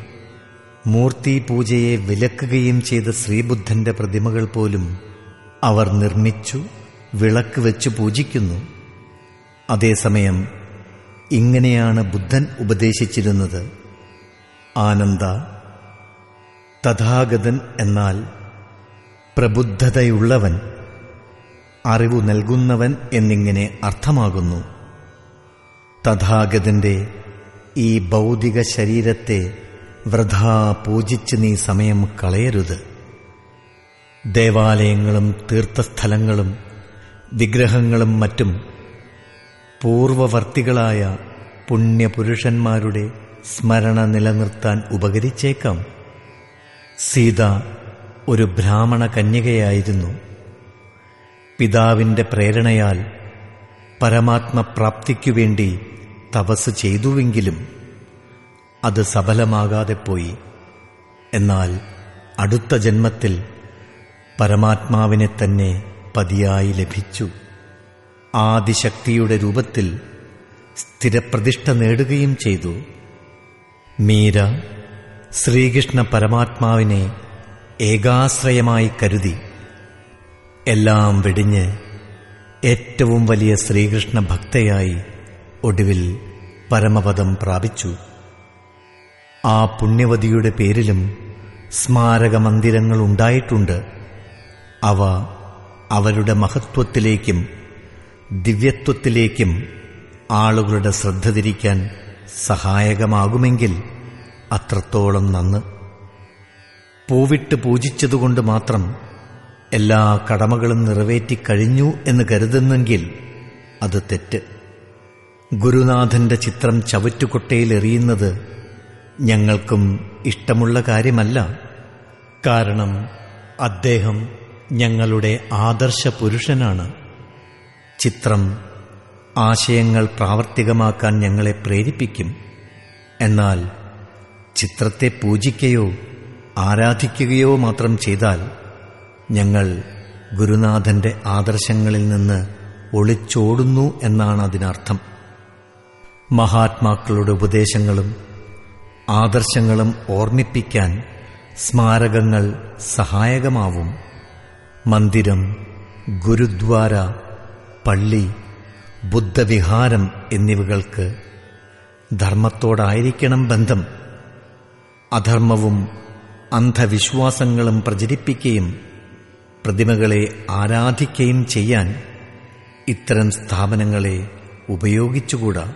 മൂർത്തി പൂജയെ വിലക്കുകയും ചെയ്ത ശ്രീബുദ്ധന്റെ പ്രതിമകൾ പോലും അവർ നിർമ്മിച്ചു വിളക്ക് വെച്ച് പൂജിക്കുന്നു. അതേസമയം ഇങ്ങനെയാണ് ബുദ്ധൻ ഉപദേശിച്ചിരുന്നത്. ആനന്ദ തഥാഗതൻ എന്നാൽ പ്രബുദ്ധതയുള്ളവൻ അറിവു നൽകുന്നവൻ എന്നിങ്ങനെ അർത്ഥമാകുന്നു. തഥാഗതന്റെ ഈ ഭൗതിക ശരീരത്തെ വൃഥാ പൂജിച്ച് നീ സമയം കളയരുത്. ദേവാലയങ്ങളും തീർത്ഥസ്ഥലങ്ങളും വിഗ്രഹങ്ങളും മറ്റും പൂർവവർത്തികളായ പുണ്യപുരുഷന്മാരുടെ സ്മരണ നിലനിർത്താൻ ഉപകരിച്ചേക്കാം. സീത ഒരു ബ്രാഹ്മണ കന്യകയായിരുന്നു. പിതാവിന്റെ പ്രേരണയാൽ പരമാത്മപ്രാപ്തിക്കു വേണ്ടി തപസ് ചെയ്തുവെങ്കിലും അത് സഫലമാകാതെ പോയി. എന്നാൽ അടുത്ത ജന്മത്തിൽ പരമാത്മാവിനെ തന്നെ പതിയായി ലഭിച്ചു. ആദിശക്തിയുടെ രൂപത്തിൽ സ്ഥിരപ്രതിഷ്ഠ നേടുകയും ചെയ്തു. മീര ശ്രീകൃഷ്ണ പരമാത്മാവിനെ ഏകാശ്രയമായി കരുതി. എല്ലാം വെടിഞ്ഞ് ഏറ്റവും വലിയ ശ്രീകൃഷ്ണ ഭക്തയായി ഒടുവിൽ പരമപദം പ്രാപിച്ചു. ആ പുണ്യവതിയുടെ പേരിലും സ്മാരകമന്ദിരങ്ങൾ ഉണ്ടായിട്ടുണ്ട് അവ അവരുടെ മഹത്വത്തിലേക്കും ദിവ്യത്വത്തിലേക്കും ആളുകളുടെ ശ്രദ്ധ തിരിക്കാൻ സഹായകമാകുമെങ്കിൽ അത്രത്തോളം നന്ന്. പൂവിട്ട് പൂജിച്ചതുകൊണ്ട് മാത്രം എല്ലാ കടമകളും നിറവേറ്റിക്കഴിഞ്ഞു എന്ന് കരുതുന്നെങ്കിൽ അത് തെറ്റ്. ഗുരുനാഥന്റെ ചിത്രം ചവറ്റുകൊട്ടയിൽ എറിയുന്നത് ഞങ്ങൾക്കും ഇഷ്ടമുള്ള കാര്യമല്ല. കാരണം അദ്ദേഹം ഞങ്ങളുടെ ആദർശ പുരുഷനാണ്. ചിത്രം ആശയങ്ങൾ പ്രാവർത്തികമാക്കാൻ ഞങ്ങളെ പ്രേരിപ്പിക്കും. എന്നാൽ ചിത്രത്തെ പൂജിക്കുകയോ ആരാധിക്കുകയോ മാത്രം ചെയ്താൽ ഞങ്ങൾ ഗുരുനാഥന്റെ ആദർശങ്ങളിൽ നിന്ന് ഒളിച്ചോടുന്നു എന്നാണ് അതിനർത്ഥം. മഹാത്മാക്കളുടെ ഉപദേശങ്ങളും ആദർശങ്ങളും ഓർമ്മിപ്പിക്കാൻ സ്മാരകങ്ങൾ സഹായകമാവും. മന്ദിരം ഗുരുദ്വാര പള്ളി ബുദ്ധവിഹാരം എന്നിവകൾക്ക് ധർമ്മത്തോടായിരിക്കണം ബന്ധം. അധർമ്മവും അന്ധവിശ്വാസങ്ങളും പ്രചരിപ്പിക്കുകയും പ്രതിമകളെ ആരാധിക്കുകയും ചെയ്യാൻ ഇത്തരം സ്ഥാപനങ്ങളെ ഉപയോഗിച്ചുകൂടാ?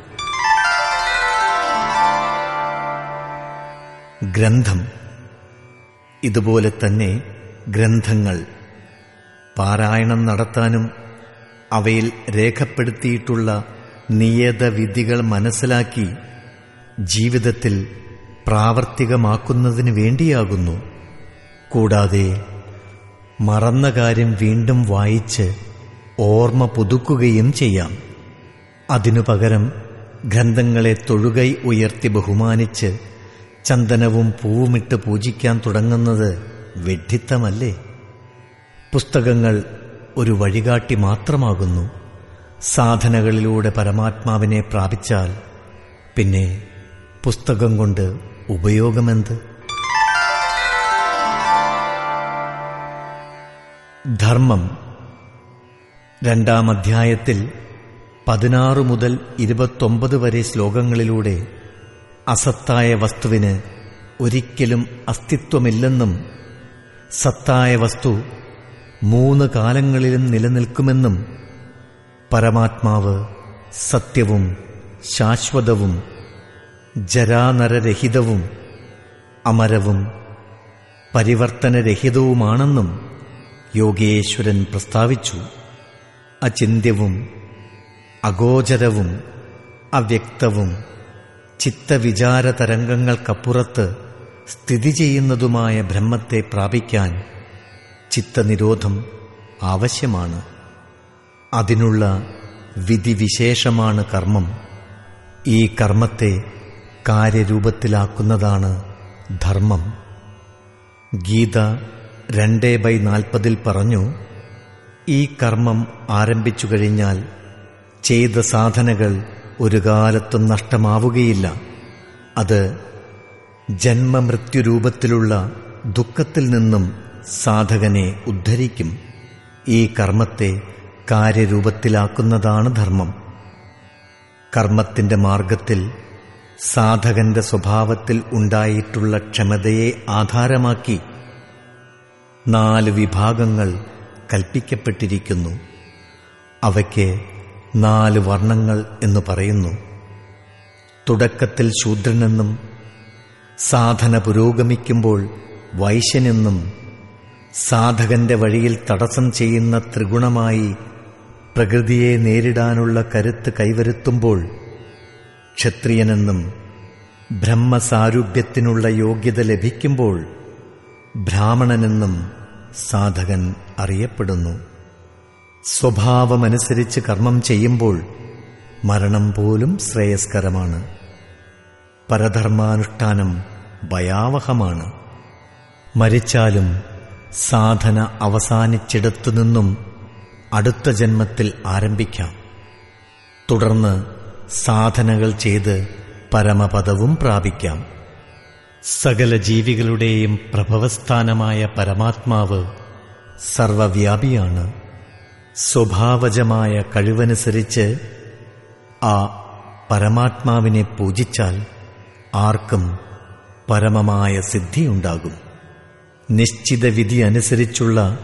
ഗ്രന്ഥം. ഇതുപോലെ തന്നെ ഗ്രന്ഥങ്ങൾ. പാരായണം നടത്താനും അവയിൽ രേഖപ്പെടുത്തിയിട്ടുള്ള നിയതവിധികൾ മനസ്സിലാക്കി ജീവിതത്തിൽ പ്രാവർത്തികമാക്കുന്നതിന് വേണ്ടിയാകുന്നു. കൂടാതെ മറന്ന കാര്യം വീണ്ടും വായിച്ച് ഓർമ്മ പുതുക്കുകയും ചെയ്യാം. അതിനു പകരം ഗ്രന്ഥങ്ങളെ തൊഴുകൈ ഉയർത്തി ബഹുമാനിച്ച് ചന്ദനവും പൂവുമിട്ട് പൂജിക്കാൻ തുടങ്ങുന്നത് വെഡ്ഢിത്തമല്ലേ പുസ്തകങ്ങൾ ഒരു വഴികാട്ടി മാത്രമാകുന്നു. സാധനകളിലൂടെ പരമാത്മാവിനെ പ്രാപിച്ചാൽ പിന്നെ പുസ്തകം കൊണ്ട് ഉപയോഗമെന്ത്? ധർമ്മം. രണ്ടാം അധ്യായത്തിൽ പതിനാറ് മുതൽ ഇരുപത്തൊമ്പത് വരെ ശ്ലോകങ്ങളിലൂടെ അസത്തായ വസ്തുവിന് ഒരിക്കലും അസ്തിത്വമില്ലെന്നും സത്തായ വസ്തു മൂന്ന് കാലങ്ങളിലും നിലനിൽക്കുമെന്നും പരമാത്മാവ് സത്യവും ശാശ്വതവും ജരാനരരഹിതവും അമരവും പരിവർത്തനരഹിതവുമാണെന്നും യോഗേശ്വരൻ പ്രസ്താവിച്ചു. അചിന്ത്യവും അഗോചരവും അവ്യക്തവും ചിത്തവിചാര തരംഗങ്ങൾക്കപ്പുറത്ത് സ്ഥിതി ചെയ്യുന്നതുമായ ബ്രഹ്മത്തെ പ്രാപിക്കാൻ ചിത്തനിരോധം ആവശ്യമാണ്. അതിനുള്ള വിധിവിശേഷമാണ് കർമ്മം. ഈ കർമ്മത്തെ കാര്യരൂപത്തിലാക്കുന്നതാണ് ധർമ്മം. ഗീത രണ്ടേ ബൈ നാൽപ്പതിൽ പറഞ്ഞു ഈ കർമ്മം ആരംഭിച്ചു കഴിഞ്ഞാൽ ചെയ്ത സാധനകൾ ഒരു കാലത്തും നഷ്ടമാവുകയില്ല. അത് ജന്മമൃത്യുരൂപത്തിലുള്ള ദുഃഖത്തിൽ നിന്നും സാധകനെ ഉദ്ധരിക്കും. ഈ കർമ്മത്തെ കാര്യരൂപത്തിലാക്കുന്നതാണ് ധർമ്മം. കർമ്മത്തിന്റെ മാർഗത്തിൽ സാധകന്റെ സ്വഭാവത്തിൽ ഉണ്ടായിട്ടുള്ള ക്ഷമതയെ ആധാരമാക്കി നാല് വിഭാഗങ്ങൾ കൽപ്പിക്കപ്പെട്ടിരിക്കുന്നു. അവയ്ക്ക് നാല് വർണങ്ങൾ എന്ന് പറയുന്നു. തുടക്കത്തിൽ ശൂദ്രനെന്നും സാധന പുരോഗമിക്കുമ്പോൾ വൈശ്യനെന്നും സാധകന്റെ വഴിയിൽ തടസ്സം ചെയ്യുന്ന ത്രിഗുണമായി പ്രകൃതിയെ നേരിടാനുള്ള കരുത്ത് കൈവരുത്തുമ്പോൾ ക്ഷത്രിയനെന്നും ബ്രഹ്മസാരൂപ്യത്തിനുള്ള യോഗ്യത ലഭിക്കുമ്പോൾ ബ്രാഹ്മണനെന്നും സാധകൻ അറിയപ്പെടുന്നു. സ്വഭാവമനുസരിച്ച് കർമ്മം ചെയ്യുമ്പോൾ മരണം പോലും ശ്രേയസ്കരമാണ്. പരധർമാനുഷ്ഠാനം ഭയാവഹമാണ്. മരിച്ചാലും സാധന അവസാനിച്ചിടത്തു നിന്നും അടുത്ത ജന്മത്തിൽ ആരംഭിക്കാം. തുടർന്ന് സാധനകൾ ചെയ്ത് പരമപദവും പ്രാപിക്കാം. സകല ജീവികളുടെയും പ്രഭവസ്ഥാനമായ പരമാത്മാവ് സർവവ്യാപിയാണ്. സ്വഭാവജമായ കഴിവനുസരിച്ച് ആ പരമാത്മാവിനെ പൂജിച്ചാൽ ആർക്കും പരമമായ സിദ്ധിയുണ്ടാകും. നിശ്ചിത വിധി അനുസരിച്ചുള്ള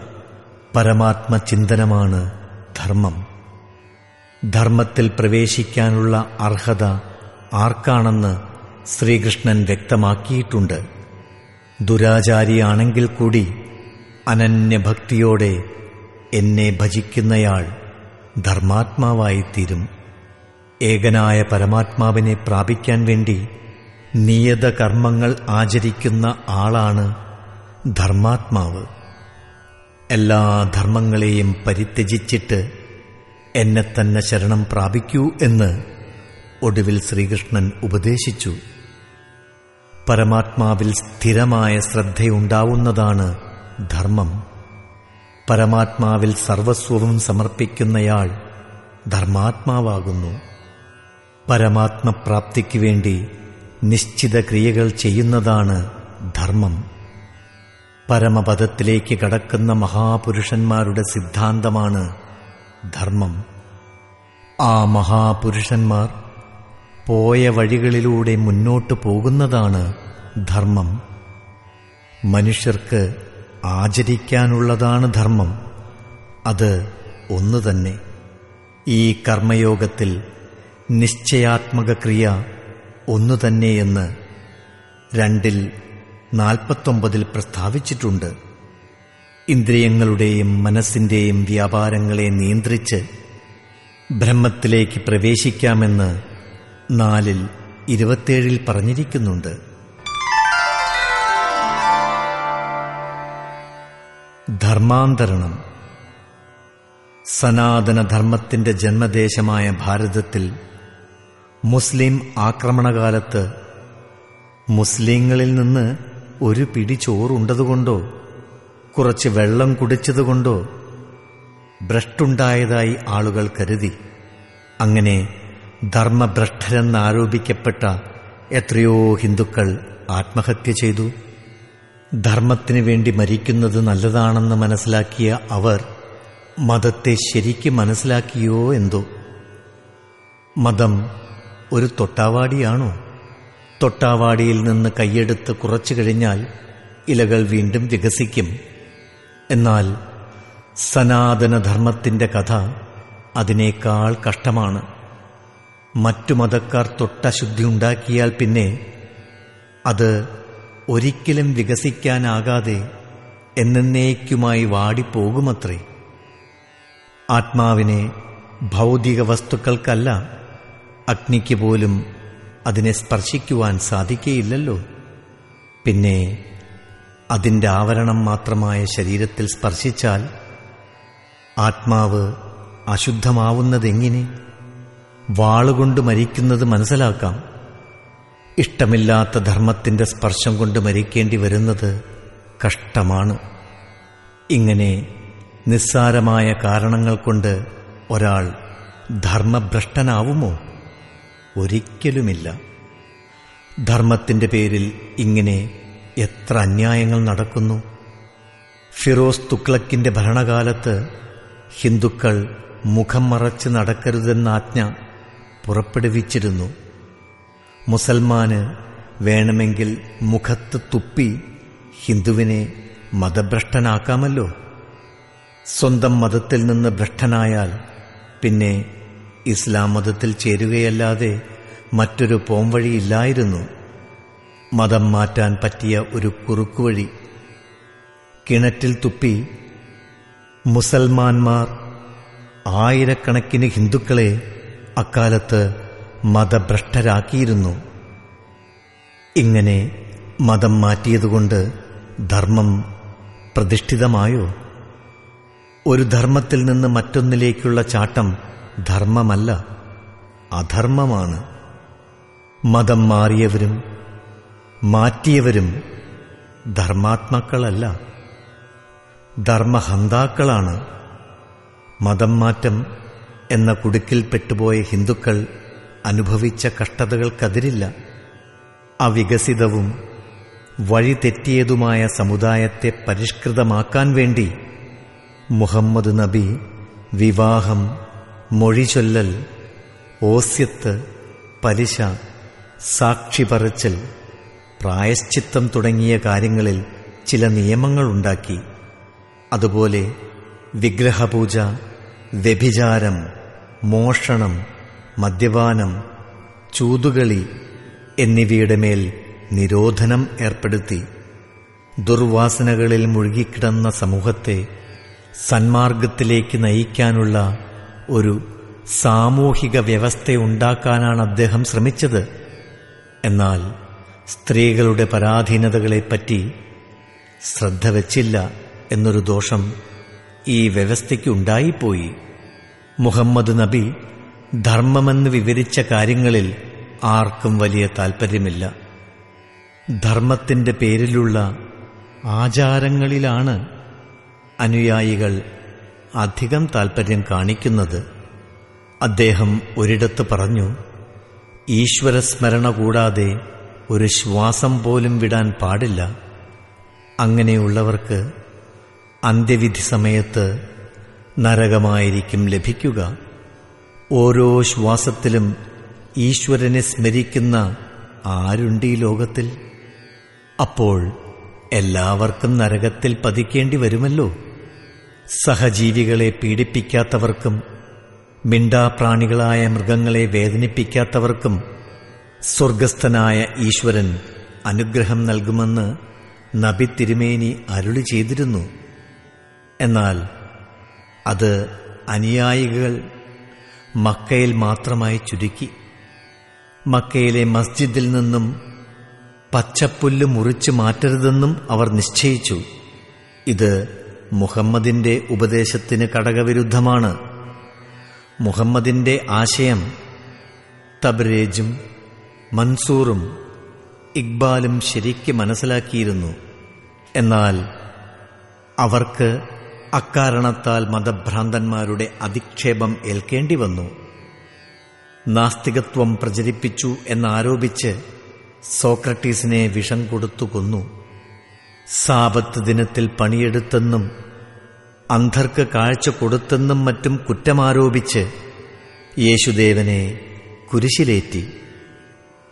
പരമാത്മചിന്തനമാണ് ധർമ്മം. ധർമ്മത്തിൽ പ്രവേശിക്കാനുള്ള അർഹത ആർക്കാണെന്ന് ശ്രീകൃഷ്ണൻ വ്യക്തമാക്കിയിട്ടുണ്ട്. ദുരാചാരിയാണെങ്കിൽ കൂടി അനന്യഭക്തിയോടെ എന്നെ ഭജിക്കുന്നയാൾ ധർമാത്മാവായിത്തീരും. ഏകനായ പരമാത്മാവിനെ പ്രാപിക്കാൻ വേണ്ടി നിയത കർമ്മങ്ങൾ ആചരിക്കുന്ന ആളാണ് ധർമാത്മാവ്. എല്ലാ ധർമ്മങ്ങളെയും പരിത്യജിച്ചിട്ട് എന്നെ തന്നെ ശരണം പ്രാപിക്കൂ എന്ന് ഒടുവിൽ ശ്രീകൃഷ്ണൻ ഉപദേശിച്ചു. പരമാത്മാവിൽ സ്ഥിരമായ ശ്രദ്ധയുണ്ടാവുന്നതാണ് ധർമ്മം. പരമാത്മാവിൽ സർവസ്വവും സമർപ്പിക്കുന്നയാൾ ധർമാത്മാവാകുന്നു. പരമാത്മപ്രാപ്തിക്ക് വേണ്ടി നിശ്ചിത ക്രിയകൾ ചെയ്യുന്നതാണ് ധർമ്മം. പരമപദത്തിലേക്ക് കടക്കുന്ന മഹാപുരുഷന്മാരുടെ സിദ്ധാന്തമാണ് ധർമ്മം. ആ മഹാപുരുഷന്മാർ പോയ വഴികളിലൂടെ മുന്നോട്ടു പോകുന്നതാണ് ധർമ്മം. മനുഷ്യർക്ക് ആചരിക്കാനുള്ളതാണ് ധർമ്മം. അത് ഒന്നു തന്നെ. ഈ കർമ്മയോഗത്തിൽ നിശ്ചയാത്മക ക്രിയ ഒന്നു തന്നെയെന്ന് രണ്ടിൽ നാൽപ്പത്തൊമ്പതിൽ പ്രസ്താവിച്ചിട്ടുണ്ട്. ഇന്ദ്രിയങ്ങളുടെയും മനസ്സിന്റെയും വ്യാപാരങ്ങളെ നിയന്ത്രിച്ച് ബ്രഹ്മത്തിലേക്ക് പ്രവേശിക്കാമെന്ന് നാലിൽ ഇരുപത്തേഴിൽ പറഞ്ഞിരിക്കുന്നുണ്ട്. ധർമാന്തരണം. സനാതനധർമ്മത്തിന്റെ ജന്മദേശമായ ഭാരതത്തിൽ മുസ്ലിം ആക്രമണകാലത്ത് മുസ്ലിങ്ങളിൽ നിന്ന് ഒരു പിടി ചോറുണ്ടതുകൊണ്ടോ കുറച്ച് വെള്ളം കുടിച്ചതുകൊണ്ടോ ഭ്രഷ്ടുണ്ടായതായി ആളുകൾ കരുതി. അങ്ങനെ ധർമ്മഭ്രഷ്ടരെന്നാരോപിക്കപ്പെട്ട എത്രയോ ഹിന്ദുക്കൾ ആത്മഹത്യ ചെയ്തു. ധർമ്മത്തിനു വേണ്ടി മരിക്കുന്നത് നല്ലതാണെന്ന് മനസ്സിലാക്കിയ അവർ മതത്തെ ശരിക്കും മനസ്സിലാക്കിയോ എന്തോ? മതം ഒരു തൊട്ടാവാടിയാണോ? തൊട്ടാവാടിയിൽ നിന്ന് കൈയെടുത്ത് കുറച്ചു കഴിഞ്ഞാൽ ഇലകൾ വീണ്ടും വികസിക്കും. എന്നാൽ സനാതനധർമ്മത്തിന്റെ കഥ അതിനേക്കാൾ കഷ്ടമാണ്. മറ്റു മതക്കാർ തൊട്ടശുദ്ധി ഉണ്ടാക്കിയാൽ പിന്നെ അത് ഒരിക്കലും വികസിക്കാനാകാതെ എന്നേക്കുമായി വാടിപ്പോകുമത്രേ. ആത്മാവിനെ ഭൗതിക വസ്തുക്കൾക്കല്ല അഗ്നിക്ക് പോലും അതിനെ സ്പർശിക്കുവാൻ സാധിക്കുകയില്ലല്ലോ പിന്നെ അതിന്റെ ആവരണം മാത്രമായ ശരീരത്തിൽ സ്പർശിച്ചാൽ ആത്മാവ് അശുദ്ധമാവുന്നതെങ്ങനെ? വാളുകൊണ്ട് മരിക്കുന്നത് മനസ്സിലാക്കാം. ഇഷ്ടമില്ലാത്ത ധർമ്മത്തിന്റെ സ്പർശം കൊണ്ട് മരിക്കേണ്ടി വരുന്നത് കഷ്ടമാണ്. ഇങ്ങനെ നിസ്സാരമായ കാരണങ്ങൾ കൊണ്ട് ഒരാൾ ധർമ്മഭ്രഷ്ടനാവുമോ? ഒരിക്കലുമില്ല. ധർമ്മത്തിന്റെ പേരിൽ ഇങ്ങനെ എത്ര അന്യായങ്ങൾ നടക്കുന്നു? ഫിറോസ് തുക്ലക്കിന്റെ ഭരണകാലത്ത് ഹിന്ദുക്കൾ മുഖം മറച്ച് നടക്കരുതെന്ന ആജ്ഞ പുറപ്പെടുവിച്ചിരുന്നു. മുസൽമാന് വേണമെങ്കിൽ മുഖത്ത് തുപ്പി ഹിന്ദുവിനെ മതഭ്രഷ്ടനാക്കാമല്ലോ. സ്വന്തം മതത്തിൽ നിന്ന് ഭ്രഷ്ടനായാൽ പിന്നെ ഇസ്ലാം മതത്തിൽ ചേരുകയല്ലാതെ മറ്റൊരു പോംവഴിയില്ലായിരുന്നു. മതം മാറ്റാൻ പറ്റിയ ഒരു കുറുക്കുവഴി കിണറ്റിൽ തുപ്പി മുസൽമാന്മാർ ആയിരക്കണക്കിന് ഹിന്ദുക്കളെ അക്കാലത്ത് മതഭ്രഷ്ടരാക്കിയിരുന്നു. ഇങ്ങനെ മതം മാറ്റിയതുകൊണ്ട് ധർമ്മം പ്രതിഷ്ഠിതമായോ? ഒരു ധർമ്മത്തിൽ നിന്ന് മറ്റൊന്നിലേക്കുള്ള ചാട്ടം ധർമ്മമല്ല അധർമ്മമാണ്. മതം മാറിയവരും മാറ്റിയവരും ധർമാത്മാക്കളല്ല ധർമ്മഹന്താക്കളാണ്. മതം മാറ്റം എന്ന കുടുക്കിൽ പെട്ടുപോയ ഹിന്ദുക്കൾ അനുഭവിച്ച കഷ്ടതകൾക്കതിരില്ല. അവികസിതവും വഴിതെറ്റിയതുമായ സമുദായത്തെ പരിഷ്കൃതമാക്കാൻ വേണ്ടി മുഹമ്മദ് നബി വിവാഹം മൊഴിചൊല്ലൽ ഓസ്യത്ത് പലിശ സാക്ഷി പറച്ചൽ പ്രായശ്ചിത്തം തുടങ്ങിയ കാര്യങ്ങളിൽ ചില നിയമങ്ങളുണ്ടാക്കി അതുപോലെ വിഗ്രഹപൂജ വ്യഭിചാരം മോഷണം മദ്യപാനം ചൂതുകളി എന്നിവയുടെ മേൽ നിരോധനം ഏർപ്പെടുത്തി. ദുർവാസനകളിൽ മുഴുകിക്കിടന്ന സമൂഹത്തെ സന്മാർഗത്തിലേക്ക് നയിക്കാനുള്ള ഒരു സാമൂഹിക വ്യവസ്ഥയുണ്ടാക്കാനാണ് അദ്ദേഹം ശ്രമിച്ചത്. എന്നാൽ സ്ത്രീകളുടെ പരാധീനതകളെപ്പറ്റി ശ്രദ്ധ വച്ചില്ല എന്നൊരു ദോഷം ഈ വ്യവസ്ഥയ്ക്കുണ്ടായിപ്പോയി മുഹമ്മദ് നബി ധർമ്മമെന്ന് വിവരിച്ച കാര്യങ്ങളിൽ ആർക്കും വലിയ താൽപ്പര്യമില്ല ധർമ്മത്തിന്റെ പേരിലുള്ള ആചാരങ്ങളിലാണ് അനുയായികൾ അധികം താൽപ്പര്യം കാണിക്കുന്നത്. അദ്ദേഹം ഒരിടത്ത് പറഞ്ഞു ഈശ്വരസ്മരണ കൂടാതെ ഒരു ശ്വാസം പോലും വിടാൻ പാടില്ല. അങ്ങനെയുള്ളവർക്ക് അന്ത്യവിധി സമയത്ത് നരകമായിരിക്കും ലഭിക്കുക. ഓരോ ശ്വാസത്തിലും ഈശ്വരനെ സ്മരിക്കുന്ന ആരുണ്ട് ഈ ലോകത്തിൽ? അപ്പോൾ എല്ലാവർക്കും നരകത്തിൽ പതിക്കേണ്ടി വരുമല്ലോ. സഹജീവികളെ പീഡിപ്പിക്കാത്തവർക്കും മിണ്ടാപ്രാണികളായ മൃഗങ്ങളെ വേദനിപ്പിക്കാത്തവർക്കും സ്വർഗസ്ഥനായ ഈശ്വരൻ അനുഗ്രഹം നൽകുമെന്ന് നബി തിരുമേനി അരുളി ചെയ്തിരുന്നു. എന്നാൽ അത് അനുയായികൾ മക്കയിൽ മാത്രമായി ചുരുക്കി. മക്കയിലെ മസ്ജിദിൽ നിന്നും പച്ചപ്പുല്ല് മുറിച്ചു മാറ്റരുതെന്നും അവർ നിശ്ചയിച്ചു. ഇത് മുഹമ്മദിന്റെ ഉപദേശത്തിന് കടകവിരുദ്ധമാണ്. മുഹമ്മദിന്റെ ആശയം തബ്രേജും മൻസൂറും ഇക്ബാലും ശരിക്ക് മനസ്സിലാക്കിയിരുന്നു. എന്നാൽ അവർക്ക് അക്കാരണത്താൽ മതഭ്രാന്തന്മാരുടെ അധിക്ഷേപം ഏൽക്കേണ്ടി വന്നു. നാസ്തികത്വം പ്രചരിപ്പിച്ചു എന്നാരോപിച്ച് സോക്രട്ടീസിനെ വിഷം കൊടുത്തു കൊന്നു. സാപത്ത് ദിനത്തിൽ പണിയെടുത്തെന്നും അന്ധർക്ക് കാഴ്ച കൊടുത്തെന്നും മറ്റും കുറ്റമാരോപിച്ച് യേശുദേവനെ കുരിശിലേറ്റി.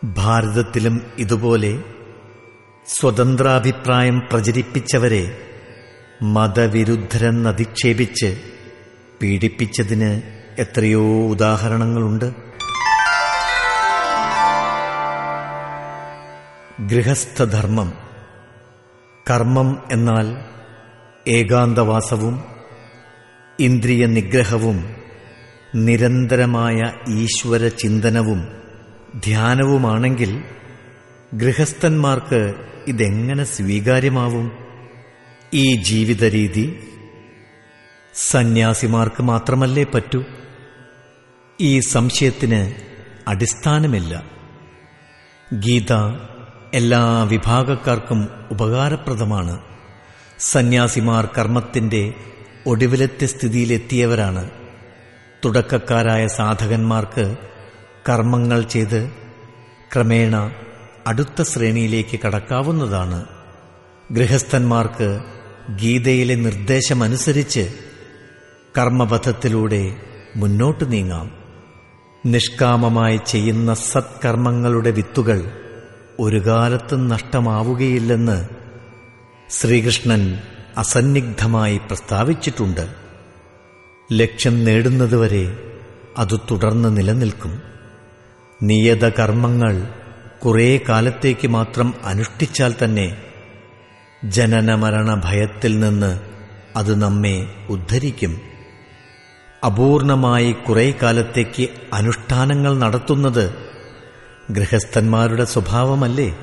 ഭാരതത്തിലും ഇതുപോലെ സ്വതന്ത്രാഭിപ്രായം പ്രചരിപ്പിച്ചവരെ മതവിരുദ്ധരെന്നധിക്ഷേപിച്ച് പീഡിപ്പിച്ചതിന് എത്രയോ ഉദാഹരണങ്ങളുണ്ട്. ഗൃഹസ്ഥധർമ്മം കർമ്മം എന്നാൽ ഏകാന്തവാസവും ഇന്ദ്രിയ നിഗ്രഹവും നിരന്തരമായ ഈശ്വര ചിന്തനവും ധ്യാനവുമാണെങ്കിൽ ഗൃഹസ്ഥന്മാർക്ക് ഇതെങ്ങനെ സ്വീകാര്യമാവും? ഈ ജീവിത രീതി സന്യാസിമാർക്ക് മാത്രമല്ലേ പറ്റൂ? ഈ സംശയത്തിന് അടിസ്ഥാനമില്ല. ഗീത എല്ലാ വിഭാഗക്കാർക്കും ഉപകാരപ്രദമാണ്. സന്യാസിമാർ കർമ്മത്തിന്റെ ഒടുവിലത്തെ സ്ഥിതിയിലെത്തിയവരാണ്. തുടക്കക്കാരായ സാധകന്മാർക്ക് കർമ്മങ്ങൾ ചെയ്ത് ക്രമേണ അടുത്ത ശ്രേണിയിലേക്ക് കടക്കാവുന്നതാണ്. ഗൃഹസ്ഥന്മാർക്ക് ഗീതയിലെ നിർദ്ദേശമനുസരിച്ച് കർമ്മപഥത്തിലൂടെ മുന്നോട്ടു നീങ്ങാം. നിഷ്കാമമായി ചെയ്യുന്ന സത്കർമ്മങ്ങളുടെ വിത്തുകൾ ഒരു കാലത്തും നഷ്ടമാവുകയില്ലെന്ന് ശ്രീകൃഷ്ണൻ അസന്നിഗ്ധമായി പ്രസ്താവിച്ചിട്ടുണ്ട്. ലക്ഷ്യം നേടുന്നതുവരെ അത് തുടർന്ന് നിലനിൽക്കും. നിയത കർമ്മങ്ങൾ കുറേ കാലത്തേക്ക് മാത്രം അനുഷ്ഠിച്ചാൽ തന്നെ ജനനമരണ ഭയത്തിൽ നിന്ന് അത് നമ്മെ ഉദ്ധരിക്കും. അപൂർണമായി കുറേ കാലത്തേക്ക് അനുഷ്ഠാനങ്ങൾ നടത്തുന്നത് ഗൃഹസ്ഥന്മാരുടെ സ്വഭാവമല്ലേ?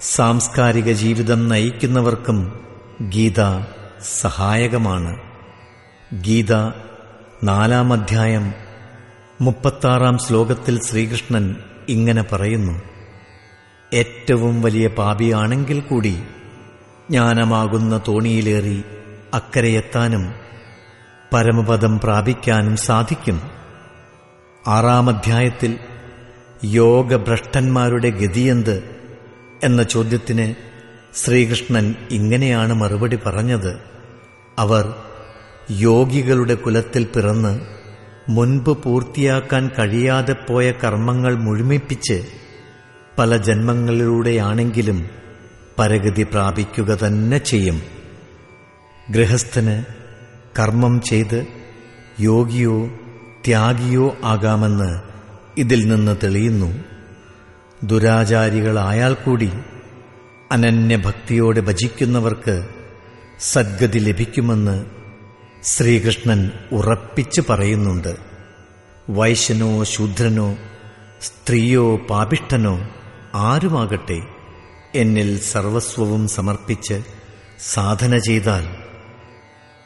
സാംസ്കാരിക ജീവിതം നയിക്കുന്നവർക്കും ഗീത സഹായകമാണ്. ഗീത നാലാം അധ്യായം മുപ്പത്താറാം ശ്ലോകത്തിൽ ശ്രീകൃഷ്ണൻ ഇങ്ങനെ പറയുന്നു. ഏറ്റവും വലിയ പാപിയാണെങ്കിൽ കൂടി ജ്ഞാനമാകുന്ന തോണിയിലേറി അക്കരയെത്താനും പരമപദം പ്രാപിക്കാനും സാധിക്കും. ആറാം അധ്യായത്തിൽ യോഗഭ്രഷ്ടന്മാരുടെ ഗതിയെന്ത് എന്ന ചോദ്യത്തിന് ശ്രീകൃഷ്ണൻ ഇങ്ങനെയാണ് മറുപടി പറഞ്ഞത്. അവർ യോഗികളുടെ കുലത്തിൽ പിറന്ന് മുൻപ് പൂർത്തിയാക്കാൻ കഴിയാതെ പോയ കർമ്മങ്ങൾ മുഴുമിപ്പിച്ച് പല ജന്മങ്ങളിലൂടെയാണെങ്കിലും പരഗതി പ്രാപിക്കുക തന്നെ ചെയ്യും. ഗൃഹസ്ഥന് കർമ്മം ചെയ്ത് യോഗിയോ ത്യാഗിയോ ആകാമെന്ന് ഇതിൽ നിന്ന് തെളിയുന്നു. ദുരാചാരികളായാൽ കൂടി അനന്യഭക്തിയോടെ ഭജിക്കുന്നവർക്ക് സദ്ഗതി ലഭിക്കുമെന്ന് ശ്രീകൃഷ്ണൻ ഉറപ്പിച്ചു പറയുന്നുണ്ട്. വൈശ്യനോ ശൂദ്രനോ സ്ത്രീയോ പാപിഷ്ഠനോ ആരുമാകട്ടെ? എന്നിൽ സർവസ്വവും സമർപ്പിച്ച് സാധന ചെയ്താൽ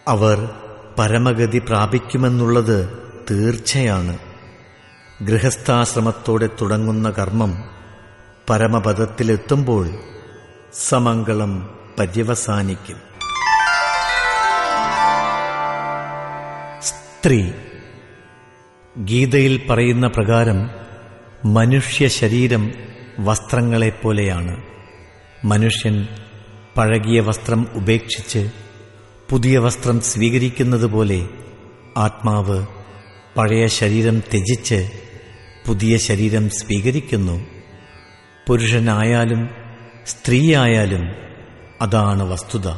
അവർ പരമഗതി പ്രാപിക്കുമെന്നുള്ളത് തീർച്ചയാണ്. ഗൃഹസ്ഥാശ്രമത്തോടെ തുടങ്ങുന്ന കർമ്മം പരമപദത്തിലെത്തുമ്പോൾ സമംഗളം പര്യവസാനിക്കും. സ്ത്രീ ഗീതയിൽ പറയുന്ന പ്രകാരം മനുഷ്യ ശരീരം വസ്ത്രങ്ങളെപ്പോലെയാണ്. മനുഷ്യൻ പഴകിയ വസ്ത്രം ഉപേക്ഷിച്ച് പുതിയ വസ്ത്രം സ്വീകരിക്കുന്നതുപോലെ ആത്മാവ് പഴയ ശരീരം ത്യജിച്ച് പുതിയ ശരീരം സ്വീകരിക്കുന്നു. പുരുഷനായാലും സ്ത്രീയായാലും അതാണ് വസ്തുത.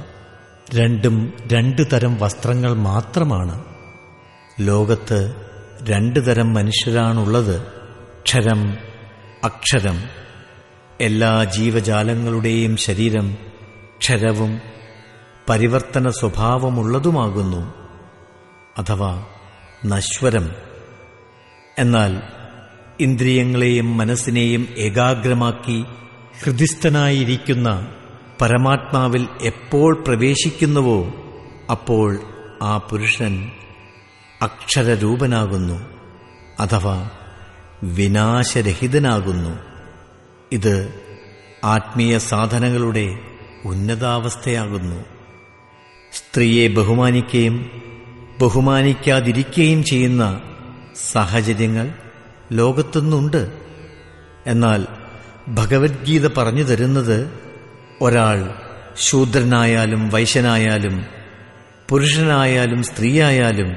രണ്ടും രണ്ടു തരം വസ്ത്രങ്ങൾ മാത്രമാണ്. ലോകത്ത് രണ്ടു തരം മനുഷ്യരാണുള്ളത്. ക്ഷരം അക്ഷരം. എല്ലാ ജീവജാലങ്ങളുടെയും ശരീരം ക്ഷരവും പരിവർത്തന സ്വഭാവമുള്ളതുമാകുന്നു. അഥവാ നശ്വരം. എന്നാൽ ഇന്ദ്രിയങ്ങളെയും മനസ്സിനെയും ഏകാഗ്രമാക്കി ഹൃദിസ്ഥനായിരിക്കുന്ന പരമാത്മാവിൽ എപ്പോൾ പ്രവേശിക്കുന്നുവോ അപ്പോൾ ആ പുരുഷൻ അക്ഷരരൂപനാകുന്നു. അഥവാ വിനാശരഹിതനാകുന്നു. ഇത് ആത്മീയ സാധനങ്ങളുടെ ഉന്നതാവസ്ഥയാകുന്നു. സ്ത്രീയെ ബഹുമാനിക്കുകയും ബഹുമാനിക്കാതിരിക്കുകയും ചെയ്യുന്ന സാഹചര്യങ്ങൾ ലോകത്തുനിന്നുണ്ട്. എന്നാൽ ഭഗവത്ഗീത പറഞ്ഞു തരുന്നത് ഒരാൾ ശൂദ്രനായാലും വൈശ്യനായാലും പുരുഷനായാലും സ്ത്രീയായാലും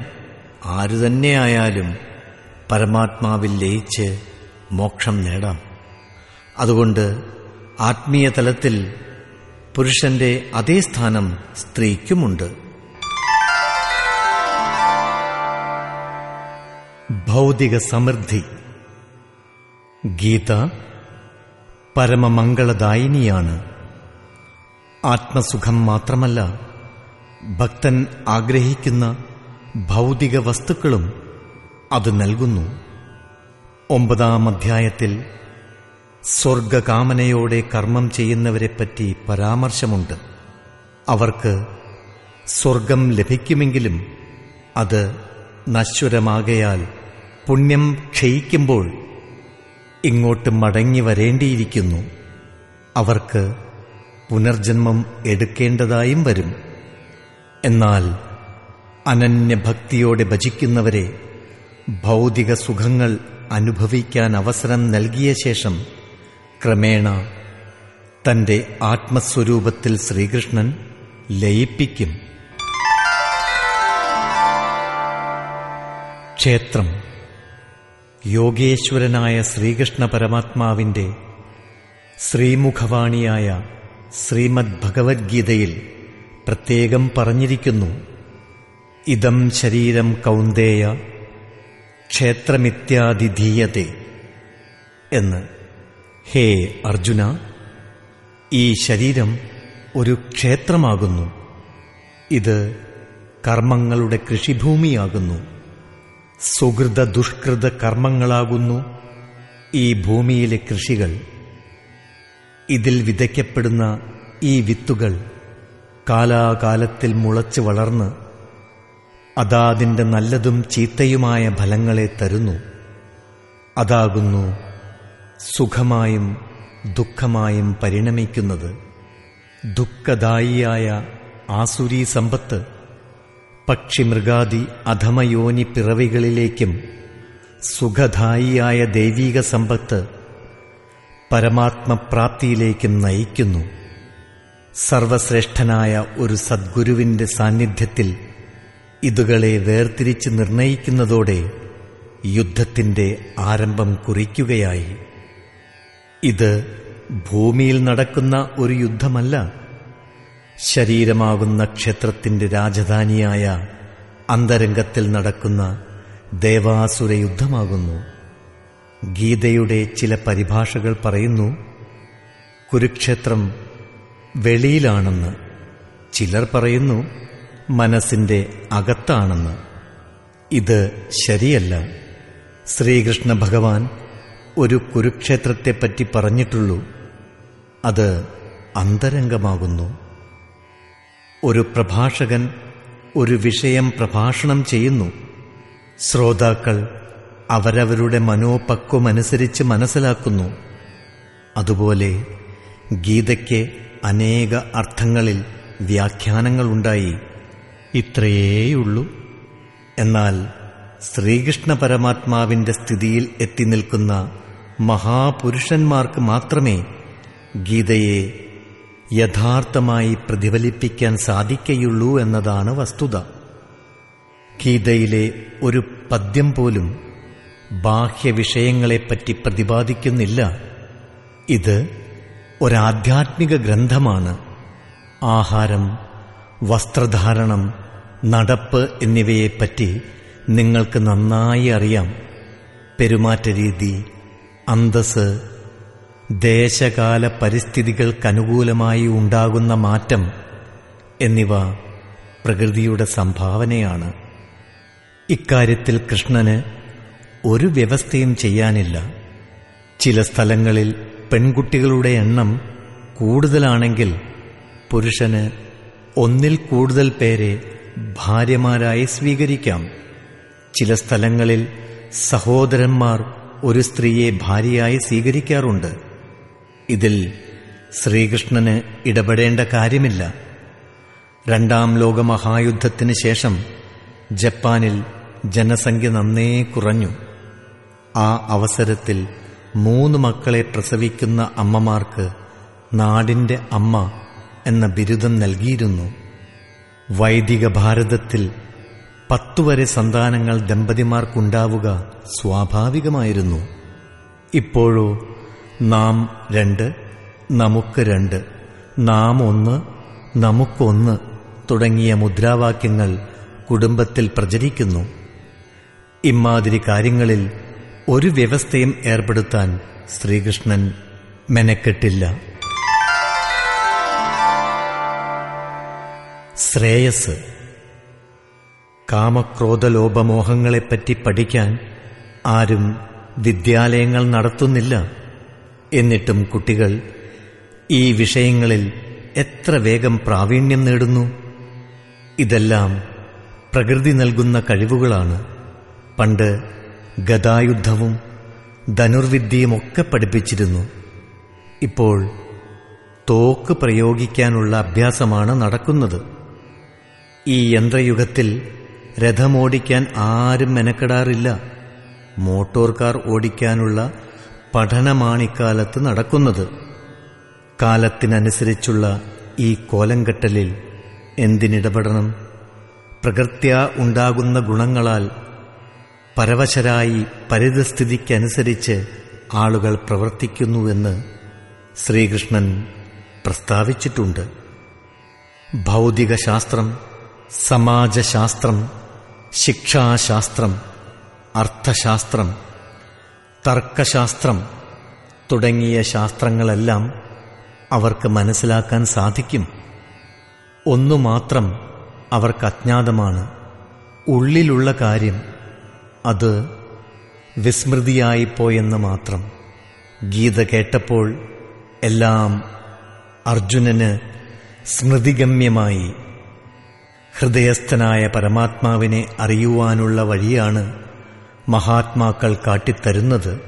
ആരു തന്നെയായാലും പരമാത്മാവിൽ ലയിച്ച് മോക്ഷം നേടാം. അതുകൊണ്ട് ആത്മീയ തലത്തിൽ പുരുഷന്റെ അതേ സ്ഥാനം സ്ത്രീക്കുമുണ്ട്. ഭൗതിക സമൃദ്ധി. ഗീത പരമമംഗളദായിനിയാണ്. ആത്മസുഖം മാത്രമല്ല ഭക്തൻ ആഗ്രഹിക്കുന്ന ഭൗതിക വസ്തുക്കളും അത് നൽകുന്നു. ഒമ്പതാം അധ്യായത്തിൽ സ്വർഗകാമനയോടെ കർമ്മം ചെയ്യുന്നവരെപ്പറ്റി പരാമർശമുണ്ട്. അവർക്ക് സ്വർഗം ലഭിക്കുമെങ്കിലും അത് നശ്വരമാകയാൽ പുണ്യം ക്ഷയിക്കുമ്പോൾ ഇങ്ങോട്ട് മടങ്ങി വരേണ്ടിയിരിക്കുന്നു. അവർക്ക് പുനർജന്മം എടുക്കേണ്ടതായും വരും. എന്നാൽ അനന്യഭക്തിയോടെ ഭജിക്കുന്നവരെ ഭൗതിക സുഖങ്ങൾ അനുഭവിക്കാൻ അവസരം നൽകിയ ശേഷം ക്രമേണ തന്റെ ആത്മസ്വരൂപത്തിൽ ശ്രീകൃഷ്ണൻ ലയിപ്പിക്കും. ക്ഷേത്രം. യോഗേശ്വരനായ ശ്രീകൃഷ്ണ പരമാത്മാവിന്റെ ശ്രീമുഖവാണിയായ ശ്രീമദ് ഭഗവത്ഗീതയിൽ പ്രത്യേകം പറഞ്ഞിരിക്കുന്നു. ഇതം ശരീരം കൗന്ദേയ ക്ഷേത്രമിത്യാതിധീയതേ എന്ന്. ഹേ അർജുന ഈ ശരീരം ഒരു ക്ഷേത്രമാകുന്നു. ഇത് കർമ്മങ്ങളുടെ കൃഷിഭൂമിയാകുന്നു. സുഹൃത ദുഷ്കൃത കർമ്മങ്ങളാകുന്നു ഈ ഭൂമിയിലെ കൃഷികൾ. ഇതിൽ വിതയ്ക്കപ്പെടുന്ന ഈ വിത്തുകൾ കാലാകാലത്തിൽ മുളച്ച് വളർന്ന് അതാതിന്റെ നല്ലതും ചീത്തയുമായ ഫലങ്ങളെ തരുന്നു. അതാകുന്നു സുഖമായും ദുഃഖമായും പരിണമിക്കുന്നത് ദുഃഖദായിയായ ആസുരീ സമ്പത്ത് പക്ഷിമൃഗാദി അധമയോനി പിറവികളിലേക്കും സുഖദായിയായ ദൈവീക സമ്പത്ത് പരമാത്മപ്രാപ്തിയിലേക്കും നയിക്കുന്നു. സർവശ്രേഷ്ഠനായ ഒരു സദ്ഗുരുവിന്റെ സാന്നിധ്യത്തിൽ ഇതുകളെ വേർതിരിച്ച് നിർണയിക്കുന്നതോടെ യുദ്ധത്തിന്റെ ആരംഭം കുറിക്കുകയായി. ഇത് ഭൂമിയിൽ നടക്കുന്ന ഒരു യുദ്ധമല്ല. ശരീരമാകുന്ന ക്ഷേത്രത്തിന്റെ രാജധാനിയായ അന്തരംഗത്തിൽ നടക്കുന്ന ദേവാസുര യുദ്ധമാകുന്നു. ഗീതയുടെ ചില പരിഭാഷകൾ പറയുന്നു കുരുക്ഷേത്രം വെളിയിലാണെന്ന്. ചിലർ പറയുന്നു മനസ്സിന്റെ അകത്താണെന്ന്. ഇത് ശരിയല്ല. ശ്രീകൃഷ്ണ ഭഗവാൻ ഒരു കുരുക്ഷേത്രത്തെപ്പറ്റി പറഞ്ഞിട്ടുള്ളൂ. അത് അന്തരംഗമാകുന്നു. ഒരു പ്രഭാഷകൻ ഒരു വിഷയം പ്രഭാഷണം ചെയ്യുന്നു. ശ്രോതാക്കൾ അവരവരുടെ മനോപക്വമനുസരിച്ച് മനസ്സിലാക്കുന്നു. അതുപോലെ ഗീതയ്ക്ക് അനേക അർത്ഥങ്ങളിൽ വ്യാഖ്യാനങ്ങളുണ്ടായി. ഇത്രയേയുള്ളൂ. എന്നാൽ ശ്രീകൃഷ്ണ പരമാത്മാവിന്റെ സ്ഥിതിയിൽ എത്തി നിൽക്കുന്ന മഹാപുരുഷന്മാർക്ക് മാത്രമേ ഗീതയെ യഥാർത്ഥമായി പ്രതിഫലിപ്പിക്കാൻ സാധിക്കയുള്ളൂ എന്നതാണ് വസ്തുത. ഗീതയിലെ ഒരു പദ്യം പോലും ബാഹ്യവിഷയങ്ങളെപ്പറ്റി പ്രതിപാദിക്കുന്നില്ല. ഇത് ഒരാധ്യാത്മിക ഗ്രന്ഥമാണ്. ആഹാരം വസ്ത്രധാരണം നടപ്പ് എന്നിവയെപ്പറ്റി നിങ്ങൾക്ക് നന്നായി അറിയാം. പെരുമാറ്റരീതി അന്തസ് ദേശകാല പരിസ്ഥിതികൾക്കനുകൂലമായി ഉണ്ടാകുന്ന മാറ്റം എന്നിവ പ്രകൃതിയുടെ സംഭാവനയാണ്. ഇക്കാര്യത്തിൽ കൃഷ്ണന് ഒരു വ്യവസ്ഥയും ചെയ്യാനില്ല. ചില സ്ഥലങ്ങളിൽ പെൺകുട്ടികളുടെ എണ്ണം കൂടുതലാണെങ്കിൽ പുരുഷന് ഒന്നിൽ കൂടുതൽ പേരെ ഭാര്യമാരായി സ്വീകരിക്കാം. ചില സ്ഥലങ്ങളിൽ സഹോദരന്മാർ ഒരു സ്ത്രീയെ ഭാര്യയായി സ്വീകരിക്കാറുണ്ട്. ഇതിൽ ശ്രീകൃഷ്ണന് ഇടപെടേണ്ട കാര്യമില്ല. രണ്ടാം ലോകമഹായുദ്ധത്തിന് ശേഷം ജപ്പാനിൽ ജനസംഖ്യ നന്നേ കുറഞ്ഞു. ആ അവസരത്തിൽ മൂന്ന് മക്കളെ പ്രസവിക്കുന്ന അമ്മമാർക്ക് നാടിന്റെ അമ്മ എന്ന ബിരുദം നൽകിയിരുന്നു. വൈദിക ഭാരതത്തിൽ പത്തുവരെ സന്താനങ്ങൾ ദമ്പതിമാർക്കുണ്ടാവുക സ്വാഭാവികമായിരുന്നു. ഇപ്പോഴോ നാം രണ്ട് നമുക്ക് രണ്ട് നാം ഒന്ന് നമുക്കൊന്ന് തുടങ്ങിയ മുദ്രാവാക്യങ്ങൾ കുടുംബത്തിൽ പ്രചരിക്കുന്നു. ഇമാതിരി കാര്യങ്ങളിൽ ഒരു വ്യവസ്ഥയും ഏർപ്പെടുത്താൻ ശ്രീകൃഷ്ണൻ മെനക്കെട്ടില്ല. ശ്രേയസ് കാമക്രോധലോപമോഹങ്ങളെപ്പറ്റി പഠിക്കാൻ ആരും വിദ്യാലയങ്ങൾ നടത്തുന്നില്ല. എന്നിട്ടും കുട്ടികൾ ഈ വിഷയങ്ങളിൽ എത്ര വേഗം പ്രാവീണ്യം നേടുന്നു? ഇതെല്ലാം പ്രകൃതി നൽകുന്ന കഴിവുകളാണ്. പണ്ട് ഗതായുദ്ധവും ധനുർവിദ്യയുമൊക്കെ പഠിപ്പിച്ചിരുന്നു. ഇപ്പോൾ തോക്ക് പ്രയോഗിക്കാനുള്ള അഭ്യാസമാണ് നടക്കുന്നത്. ഈ യന്ത്രയുഗത്തിൽ രഥമോടിക്കാൻ ആരും മെനക്കെടാറില്ല. മോട്ടോർ കാർ ഓടിക്കാനുള്ള പഠനമാണിക്കാലത്ത് നടക്കുന്നത്. കാലത്തിനനുസരിച്ചുള്ള ഈ കോലംകെട്ടലിൽ എന്തിനിടപെടണം? പ്രകൃത്യ ഉണ്ടാകുന്ന ഗുണങ്ങളാൽ പരവശരായി പരിതസ്ഥിതിക്കനുസരിച്ച് ആളുകൾ പ്രവർത്തിക്കുന്നുവെന്ന് ശ്രീകൃഷ്ണൻ പ്രസ്താവിച്ചിട്ടുണ്ട്. ഭൗതികശാസ്ത്രം സമാജശാസ്ത്രം ശിക്ഷാശാസ്ത്രം അർത്ഥശാസ്ത്രം തർക്കശാസ്ത്രം തുടങ്ങിയ ശാസ്ത്രങ്ങളെല്ലാം അവർക്ക് മനസ്സിലാക്കാൻ സാധിക്കും. ഒന്നു മാത്രം അവർക്ക് അജ്ഞാതമാണ്. ഉള്ളിലുള്ള കാര്യം അത് വിസ്മൃതിയായിപ്പോയെന്ന് മാത്രം. ഗീത കേട്ടപ്പോൾ എല്ലാം അർജുനന് സ്മൃതിഗമ്യമായി. ഹൃദയസ്ഥനായ പരമാത്മാവിനെ അറിയുവാനുള്ള വഴിയാണ് മഹാത്മാക്കൾ കാട്ടിത്തരുന്നത്.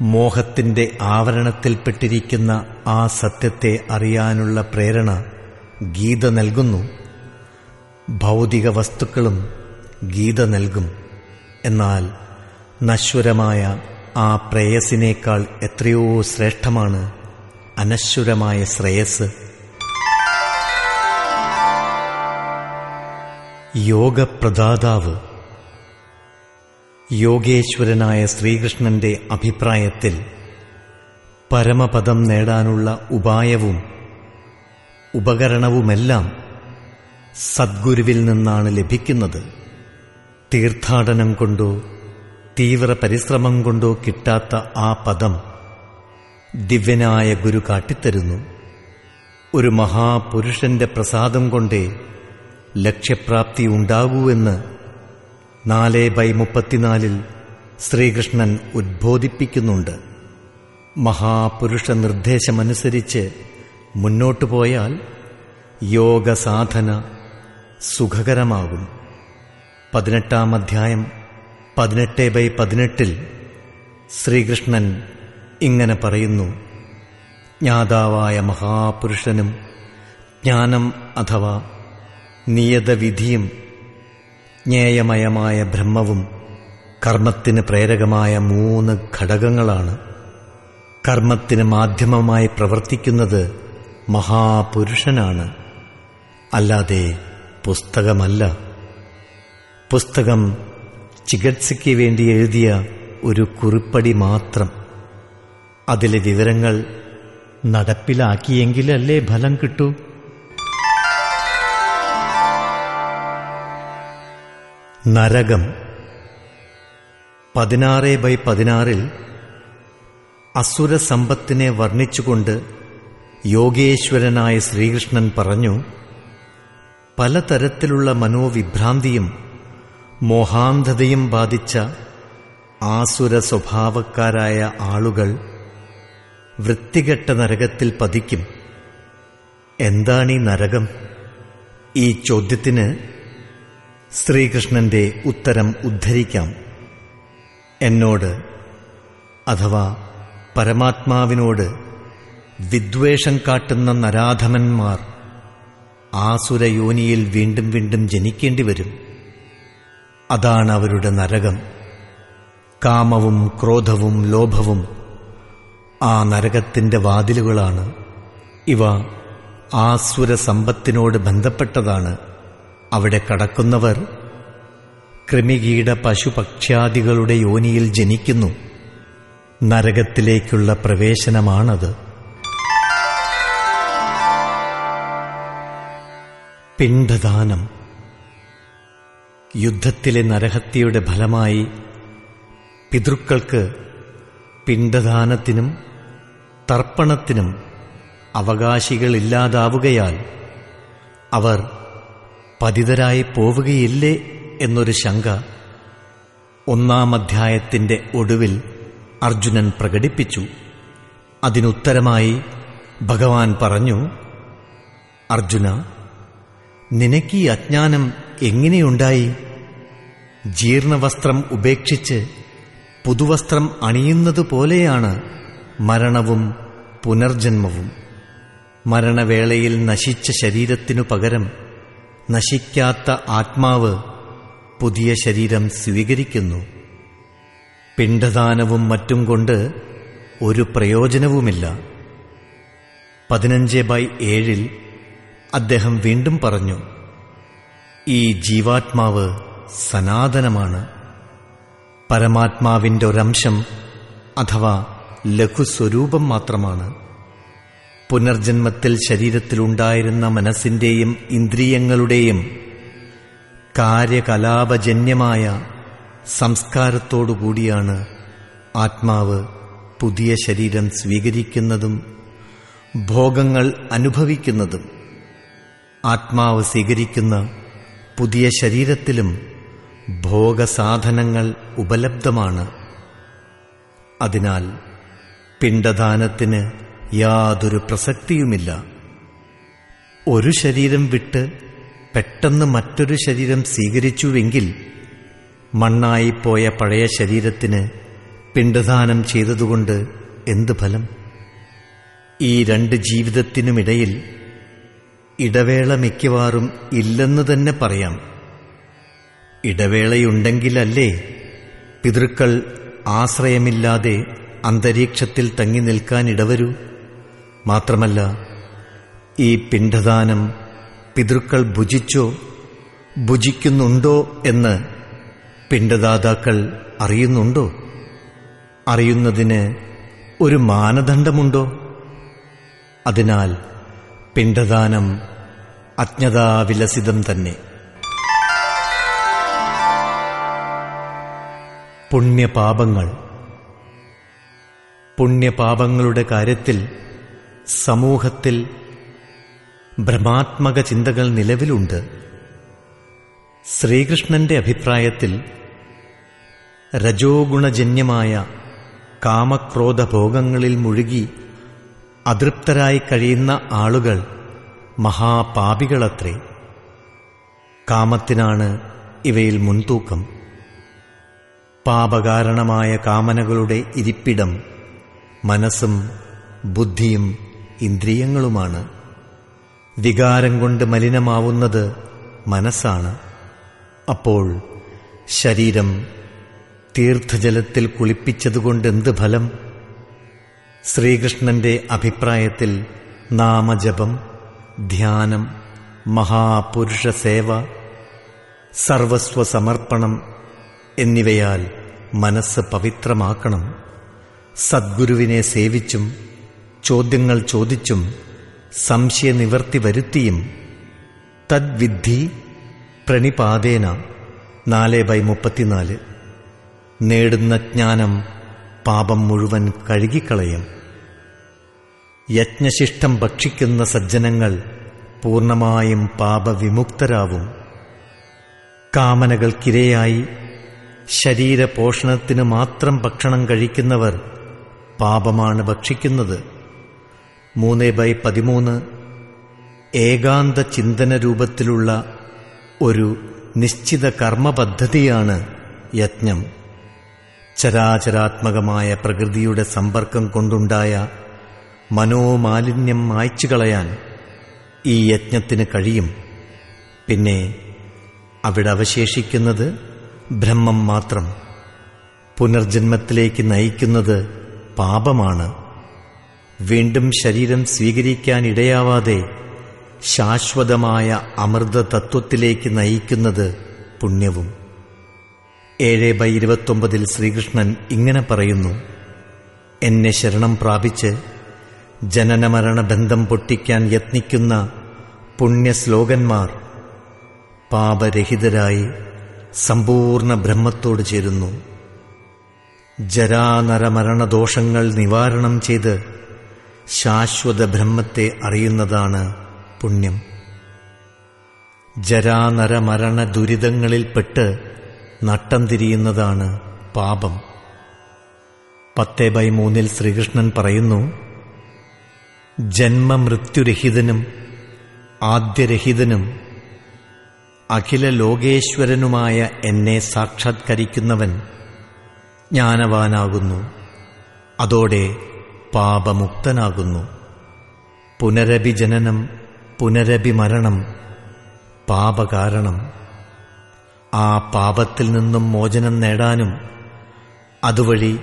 മോഹത്തിന്റെ ആവരണത്തിൽപ്പെട്ടിരിക്കുന്ന ആ സത്യത്തെ അറിയാനുള്ള പ്രേരണ ഗീത നൽകുന്നു. ഭൗതിക വസ്തുക്കളും ഗീത നൽകും. എന്നാൽ നശ്വരമായ ആ പ്രേയസിനേക്കാൾ എത്രയോ ശ്രേഷ്ഠമാണ് അനശ്വരമായ ശ്രേയസ്. യോഗപ്രദാതാവ്. യോഗേശ്വരനായ ശ്രീകൃഷ്ണന്റെ അഭിപ്രായത്തിൽ പരമപദം നേടാനുള്ള ഉപായവും ഉപകരണവുമെല്ലാം സദ്ഗുരുവിൽ നിന്നാണ് ലഭിക്കുന്നത്. തീർത്ഥാടനം കൊണ്ടോ തീവ്ര പരിശ്രമം കൊണ്ടോ കിട്ടാത്ത ആ പദം ദിവ്യനായ ഗുരു കാട്ടിത്തരുന്നു. ഒരു മഹാപുരുഷന്റെ പ്രസാദം കൊണ്ടേ ലക്ഷ്യപ്രാപ്തി ഉണ്ടാകൂവെന്ന് നാല് ബൈ മുപ്പത്തിനാലിൽ ശ്രീകൃഷ്ണൻ ഉദ്ബോധിപ്പിക്കുന്നുണ്ട്. മഹാപുരുഷ നിർദ്ദേശമനുസരിച്ച് മുന്നോട്ടു പോയാൽ യോഗസാധന സുഖകരമാകും. പതിനെട്ടാം അധ്യായം പതിനെട്ട് ബൈ പതിനെട്ടിൽ ശ്രീകൃഷ്ണൻ ഇങ്ങനെ പറയുന്നു ജ്ഞാതാവായ മഹാപുരുഷനും ജ്ഞാനം അഥവാ നിയതവിധിയും ജ്ഞേയമയമായ ബ്രഹ്മവും കർമ്മത്തിന് പ്രേരകമായ മൂന്ന് ഘടകങ്ങളാണ്. കർമ്മത്തിന് മാധ്യമമായി പ്രവർത്തിക്കുന്നത് മഹാപുരുഷനാണ്. അല്ലാതെ പുസ്തകമല്ല. പുസ്തകം ചികിത്സയ്ക്ക് വേണ്ടി എഴുതിയ ഒരു കുറിപ്പടി മാത്രം. അതിലെ വിവരങ്ങൾ നടപ്പിലാക്കിയെങ്കിലല്ലേ ഫലം കിട്ടൂ? നരകം. പതിനാറ് ബൈ പതിനാറിൽ അസുരസമ്പത്തിനെ വർണിച്ചുകൊണ്ട് യോഗേശ്വരനായ ശ്രീകൃഷ്ണൻ പറഞ്ഞു പലതരത്തിലുള്ള മനോവിഭ്രാന്തിയും മോഹാന്ധതയും ബാധിച്ച ആസുര സ്വഭാവക്കാരായ ആളുകൾ വൃത്തികെട്ട നരകത്തിൽ പതിക്കും. എന്താണീ നരകം? ഈ ചോദ്യത്തിന് ശ്രീകൃഷ്ണന്റെ ഉത്തരം ഉദ്ധരിക്കാം. എന്നോട് അഥവാ പരമാത്മാവിനോട് വിദ്വേഷം കാട്ടുന്ന നരാധമന്മാർ ആസുരയോനിയിൽ വീണ്ടും വീണ്ടും ജനിക്കേണ്ടി വരും. അതാണ് അവരുടെ നരകം. കാമവും ക്രോധവും ലോഭവും ആ നരകത്തിന്റെ വാതിലുകളാണ്. ഇവ ആസുര സമ്പത്തിനോട് ബന്ധപ്പെട്ടതാണ്. അവിടെ കടക്കുന്നവർ കൃമികീട പശുപക്ഷ്യാദികളുടെ യോനിയിൽ ജനിക്കുന്നു. നരകത്തിലേക്കുള്ള പ്രവേശനമാണത്. പിണ്ഡദാനം. യുദ്ധത്തിലെ നരഹത്യയുടെ ഫലമായി പിതൃക്കൾക്ക് പിണ്ഡദാനത്തിനും തർപ്പണത്തിനും അവകാശികളില്ലാതാവുകയാൽ അവർ പതിതരായി പോവുകയില്ലേ എന്നൊരു ശങ്ക ഒന്നാം അധ്യായത്തിന്റെ ഒടുവിൽ അർജുനൻ പ്രകടിപ്പിച്ചു. അതിനുത്തരമായി ഭഗവാൻ പറഞ്ഞു അർജുന നിനക്ക് ഈ അജ്ഞാനം എങ്ങനെയുണ്ടായി? ജീർണവസ്ത്രം ഉപേക്ഷിച്ച് പുതുവസ്ത്രം അണിയുന്നതുപോലെയാണ് മരണവും പുനർജന്മവും. മരണവേളയിൽ നശിച്ച ശരീരത്തിനു പകരം നശിക്കാത്ത ആത്മാവ് പുതിയ ശരീരം സ്വീകരിക്കുന്നു. പിണ്ഡദാനവും മറ്റും കൊണ്ട് ഒരു പ്രയോജനവുമില്ല. പതിനഞ്ച് ബൈ ഏഴിൽ അദ്ദേഹം വീണ്ടും പറഞ്ഞു ഈ ജീവാത്മാവ് സനാതനമാണ്. പരമാത്മാവിന്റെ ഒരംശം അഥവാ ലഘുസ്വരൂപം മാത്രമാണ്. പുനർജന്മത്തിൽ ശരീരത്തിലുണ്ടായിരുന്ന മനസ്സിന്റെയും ഇന്ദ്രിയങ്ങളുടെയും കാര്യകലാപജന്യമായ സംസ്കാരത്തോടുകൂടിയാണ് ആത്മാവ് പുതിയ ശരീരം സ്വീകരിക്കുന്നതും ഭോഗങ്ങൾ അനുഭവിക്കുന്നതും. ആത്മാവ് സ്വീകരിക്കുന്ന പുതിയ ശരീരത്തിലും ഭോഗസാധനങ്ങൾ ഉപലബ്ധമാണ്. അതിനാൽ പിണ്ടദാനത്തിന് യാതൊരു പ്രസക്തിയുമില്ല. ഒരു ശരീരം വിട്ട് പെട്ടെന്ന് മറ്റൊരു ശരീരം സ്വീകരിച്ചുവെങ്കിൽ മണ്ണായിപ്പോയ പഴയ ശരീരത്തിന് പിണ്ടദാനം ചെയ്തതുകൊണ്ട് എന്ത് ഫലം? ഈ രണ്ട് ജീവിതത്തിനുമിടയിൽ ഇടവേള മിക്കവാറും ഇല്ലെന്ന് തന്നെ പറയാം. ഇടവേളയുണ്ടെങ്കിലല്ലേ പിതൃക്കൾ ആശ്രയമില്ലാതെ അന്തരീക്ഷത്തിൽ തങ്ങി നിൽക്കാൻ ഇടവരൂ? മാത്രമല്ല ഈ പിണ്ഡദാനം പിതൃക്കൾ ഭുജിച്ചോ ഭുജിക്കുന്നുണ്ടോ എന്ന് പിണ്ഡദാതാക്കൾ അറിയുന്നുണ്ടോ? അറിയുന്നതിന് ഒരു മാനദണ്ഡമുണ്ടോ? അതിനാൽ പിണ്ഡദാനം അജ്ഞതാവിലസിതം തന്നെ. പുണ്യപാപങ്ങൾ. പുണ്യപാപങ്ങളുടെ കാര്യത്തിൽ സമൂഹത്തിൽ ഭ്രമാത്മക ചിന്തകൾ നിലവിലുണ്ട്. ശ്രീകൃഷ്ണന്റെ അഭിപ്രായത്തിൽ രജോഗുണജന്യമായ കാമക്രോധഭോഗങ്ങളിൽ മുഴുകി അതൃപ്തരായി കഴിയുന്ന ആളുകൾ മഹാപാപികളത്രേ. കാമത്തിനാണ് ഇവയിൽ മുൻതൂക്കം. പാപകാരണമായ കാമനകളുടെ ഇരിപ്പിടം മനസ്സും ബുദ്ധിയും ഇന്ദ്രിയങ്ങളുമാണ്. വികാരം കൊണ്ട് മലിനമാവുന്നത് മനസ്സാണ്. അപ്പോൾ ശരീരം തീർത്ഥജലത്തിൽ കുളിപ്പിച്ചതുകൊണ്ട് എന്ത് ഫലം? ശ്രീകൃഷ്ണന്റെ അഭിപ്രായത്തിൽ നാമജപം ധ്യാനം മഹാപുരുഷ സേവ സർവസ്വ സമർപ്പണം എന്നിവയാൽ മനസ്സ് പവിത്രമാക്കണം. സദ്ഗുരുവിനെ സേവിച്ചും ചോദ്യങ്ങൾ ചോദിച്ചും സംശയനിവർത്തി വരുത്തിയും തദ്വിദ്ധി പ്രണിപാതേന നാല് ബൈ മുപ്പത്തിനാല്. നേടുന്ന ജ്ഞാനം പാപം മുഴുവൻ കഴുകിക്കളയും. യജ്ഞശിഷ്ടം ഭക്ഷിക്കുന്ന സജ്ജനങ്ങൾ പൂർണമായും പാപവിമുക്തരാവും. കാമനകൾക്കിരയായി ശരീരപോഷണത്തിന് മാത്രം ഭക്ഷണം കഴിക്കുന്നവർ പാപമാണ് ഭക്ഷിക്കുന്നത്. മൂന്ന് ബൈ പതിമൂന്ന് ഏകാന്ത ചിന്തന രൂപത്തിലുള്ള ഒരു നിശ്ചിത കർമ്മപദ്ധതിയാണ് യജ്ഞം. ചരാചരാത്മകമായ പ്രകൃതിയുടെ സമ്പർക്കം കൊണ്ടുണ്ടായ മനോമാലിന്യം മായ്ച്ചു കളയാൻ ഈ യജ്ഞത്തിന് കഴിയും. പിന്നെ അവിടെ അവശേഷിക്കുന്നത് ബ്രഹ്മം മാത്രം. പുനർജന്മത്തിലേക്ക് നയിക്കുന്നത് പാപമാണ്. വീണ്ടും ശരീരം സ്വീകരിക്കാനിടയാവാതെ ശാശ്വതമായ അമൃത തത്വത്തിലേക്ക് നയിക്കുന്നത് പുണ്യവും. ഏഴ് ബൈ ഇരുപത്തൊമ്പതിൽ ശ്രീകൃഷ്ണൻ ഇങ്ങനെ പറയുന്നു എന്നെ ശരണം പ്രാപിച്ച് ജനനമരണ ബന്ധം പൊട്ടിക്കാൻ യത്നിക്കുന്ന പുണ്യശ്ലോകന്മാർ പാപരഹിതരായി സമ്പൂർണ ബ്രഹ്മത്തോട് ചേരുന്നു. ജരാനരമരണദോഷങ്ങൾ നിവാരണം ചെയ്ത് ശാശ്വത ബ്രഹ്മത്തെ അറിയുന്നതാണ് പുണ്യം. ജരാനരമരണ ദുരിതങ്ങളിൽപ്പെട്ട് നട്ടം തിരിയുന്നതാണ് പാപം. പത്ത് ബൈ മൂന്നിൽ ശ്രീകൃഷ്ണൻ പറയുന്നു ജന്മമൃത്യുരഹിതനും ആദ്യരഹിതനും അഖില ലോകേശ്വരനുമായ എന്നെ സാക്ഷാത്കരിക്കുന്നവൻ ജ്ഞാനവാനാകുന്നു. അതോടെ പാപമുക്തനാകുന്നു. പുനരഭിജനനം പുനരഭിമരണം പുനരഭി മരണം പാപകാരണം. ആ പാപത്തിൽ നിന്നും മോചനം നേടാനും അതുവഴി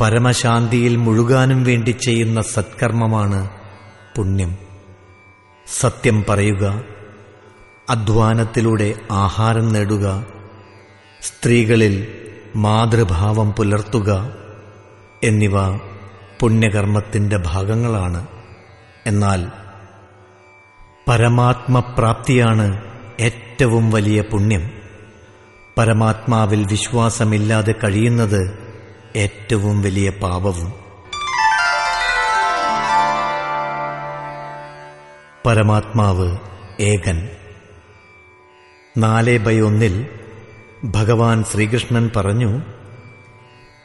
പരമശാന്തിയിൽ മുഴുകാനും വേണ്ടി ചെയ്യുന്ന സത്കർമ്മമാണ് പുണ്യം. സത്യം പറയുക അധ്വാനത്തിലൂടെ ആഹാരം നേടുക സ്ത്രീകളിൽ മാതൃഭാവം പുലർത്തുക എന്നിവ പുണ്യകർമ്മത്തിന്റെ ഭാഗങ്ങളാണ്. എന്നാൽ പരമാത്മപ്രാപ്തിയാണ് ഏറ്റവും വലിയ പുണ്യം. പരമാത്മാവിൽ വിശ്വാസമില്ലാതെ കഴിയുന്നത് ഏറ്റവും വലിയ പാപവും. പരമാത്മാവ് ഏകൻ. നാല് ബൈ ഒന്നിൽ ഭഗവാൻ ശ്രീകൃഷ്ണൻ പറഞ്ഞു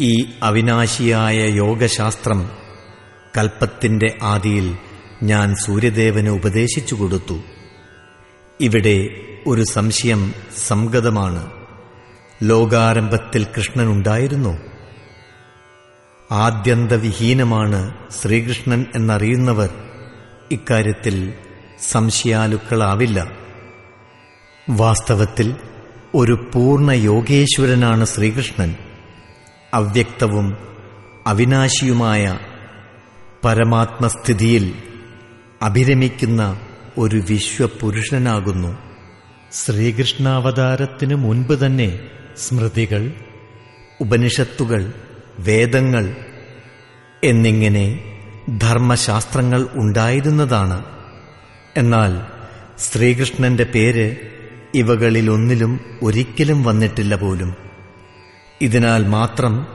ഈ അവിനാശിയായ യോഗശാസ്ത്രം കൽപ്പത്തിന്റെ ആദിയിൽ ഞാൻ സൂര്യദേവന് ഉപദേശിച്ചു കൊടുത്തു. ഇവിടെ ഒരു സംശയം സംഗതമാണ്. ലോകാരംഭത്തിൽ കൃഷ്ണനുണ്ടായിരുന്നു. ആദ്യന്തവിഹീനമാണ് ശ്രീകൃഷ്ണൻ എന്നറിയുന്നവർ ഇക്കാര്യത്തിൽ സംശയാലുക്കളാവില്ല. വാസ്തവത്തിൽ ഒരു പൂർണ യോഗേശ്വരനാണ് ശ്രീകൃഷ്ണൻ. അവ്യക്തവും അവിനാശിയുമായ പരമാത്മസ്ഥിതിയിൽ അഭിരമിക്കുന്ന ഒരു വിശ്വപുരുഷനാകുന്നു. ശ്രീകൃഷ്ണാവതാരത്തിനു മുൻപ് തന്നെ സ്മൃതികൾ ഉപനിഷത്തുകൾ വേദങ്ങൾ എന്നിങ്ങനെ ധർമ്മശാസ്ത്രങ്ങൾ ഉണ്ടായിരുന്നതാണ്. എന്നാൽ ശ്രീകൃഷ്ണന്റെ പേര് ഇവകളിലൊന്നിലും ഒരിക്കലും വന്നിട്ടില്ല പോലും. ഇതിനാൽ മാത്രം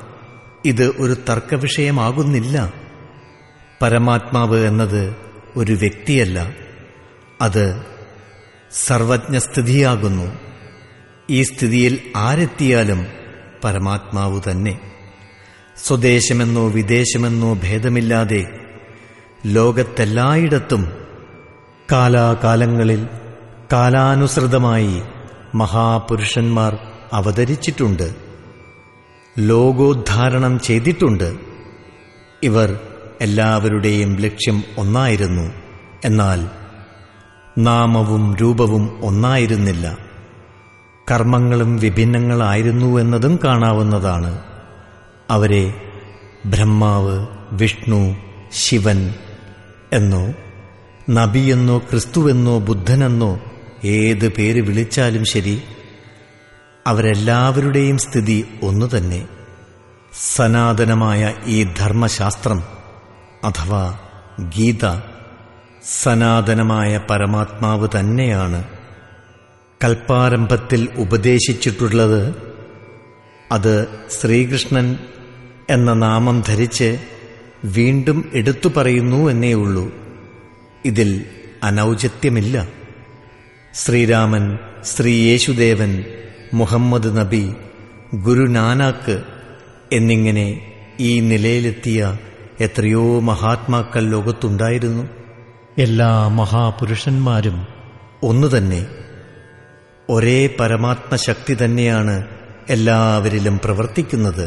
ഇത് ഒരു തർക്കവിഷയമാകുന്നില്ല. പരമാത്മാവ് എന്നത് ഒരു വ്യക്തിയല്ല. അത് സർവജ്ഞസ്ഥിതിയാകുന്നു. ഈ സ്ഥിതിയിൽ ആരെത്തിയാലും പരമാത്മാവ് തന്നെ. സ്വദേശമെന്നോ വിദേശമെന്നോ ഭേദമില്ലാതെ ലോകത്തെല്ലായിടത്തും കാലാകാലങ്ങളിൽ കാലാനുസൃതമായി മഹാപുരുഷന്മാർ അവതരിച്ചിട്ടുണ്ട്. ലോകോദ്ധാരണം ചെയ്തിട്ടുണ്ട്. ഇവർ എല്ലാവരുടെയും ലക്ഷ്യം ഒന്നായിരുന്നു. എന്നാൽ നാമവും രൂപവും ഒന്നായിരുന്നില്ല. കർമ്മങ്ങളും വിഭിന്നങ്ങളായിരുന്നു എന്നതും കാണാവുന്നതാണ്. അവരെ ബ്രഹ്മാവ് വിഷ്ണു ശിവൻ എന്നോ നബിയെന്നോ ക്രിസ്തുവെന്നോ ബുദ്ധനെന്നോ ഏത് പേര് വിളിച്ചാലും ശരി അവരെല്ലാവരുടെയും സ്ഥിതി ഒന്നു തന്നെ സനാതനമായ ഈ ധർമ്മശാസ്ത്രം അഥവാ ഗീത സനാതനമായ പരമാത്മാവ് തന്നെയാണ് കൽപ്പാരംഭത്തിൽ ഉപദേശിച്ചിട്ടുള്ളത്. അത് ശ്രീകൃഷ്ണൻ എന്ന നാമം ധരിച്ച് വീണ്ടും എടുത്തു പറയുന്നു എന്നേ ഉള്ളൂ. ഇതിൽ അനൗചത്യമില്ല. ശ്രീരാമൻ ശ്രീ യേശുദേവൻ മുഹമ്മദ് നബി ഗുരുനാനാക്ക് എന്നിങ്ങനെ ഈ നിലയിലെത്തിയ എത്രയോ മഹാത്മാക്കൾ ലോകത്തുണ്ടായിരുന്നു. എല്ലാ മഹാപുരുഷന്മാരും ഒന്നു തന്നെ ഒരേ പരമാത്മശക്തി തന്നെയാണ് എല്ലാവരിലും പ്രവർത്തിക്കുന്നത്.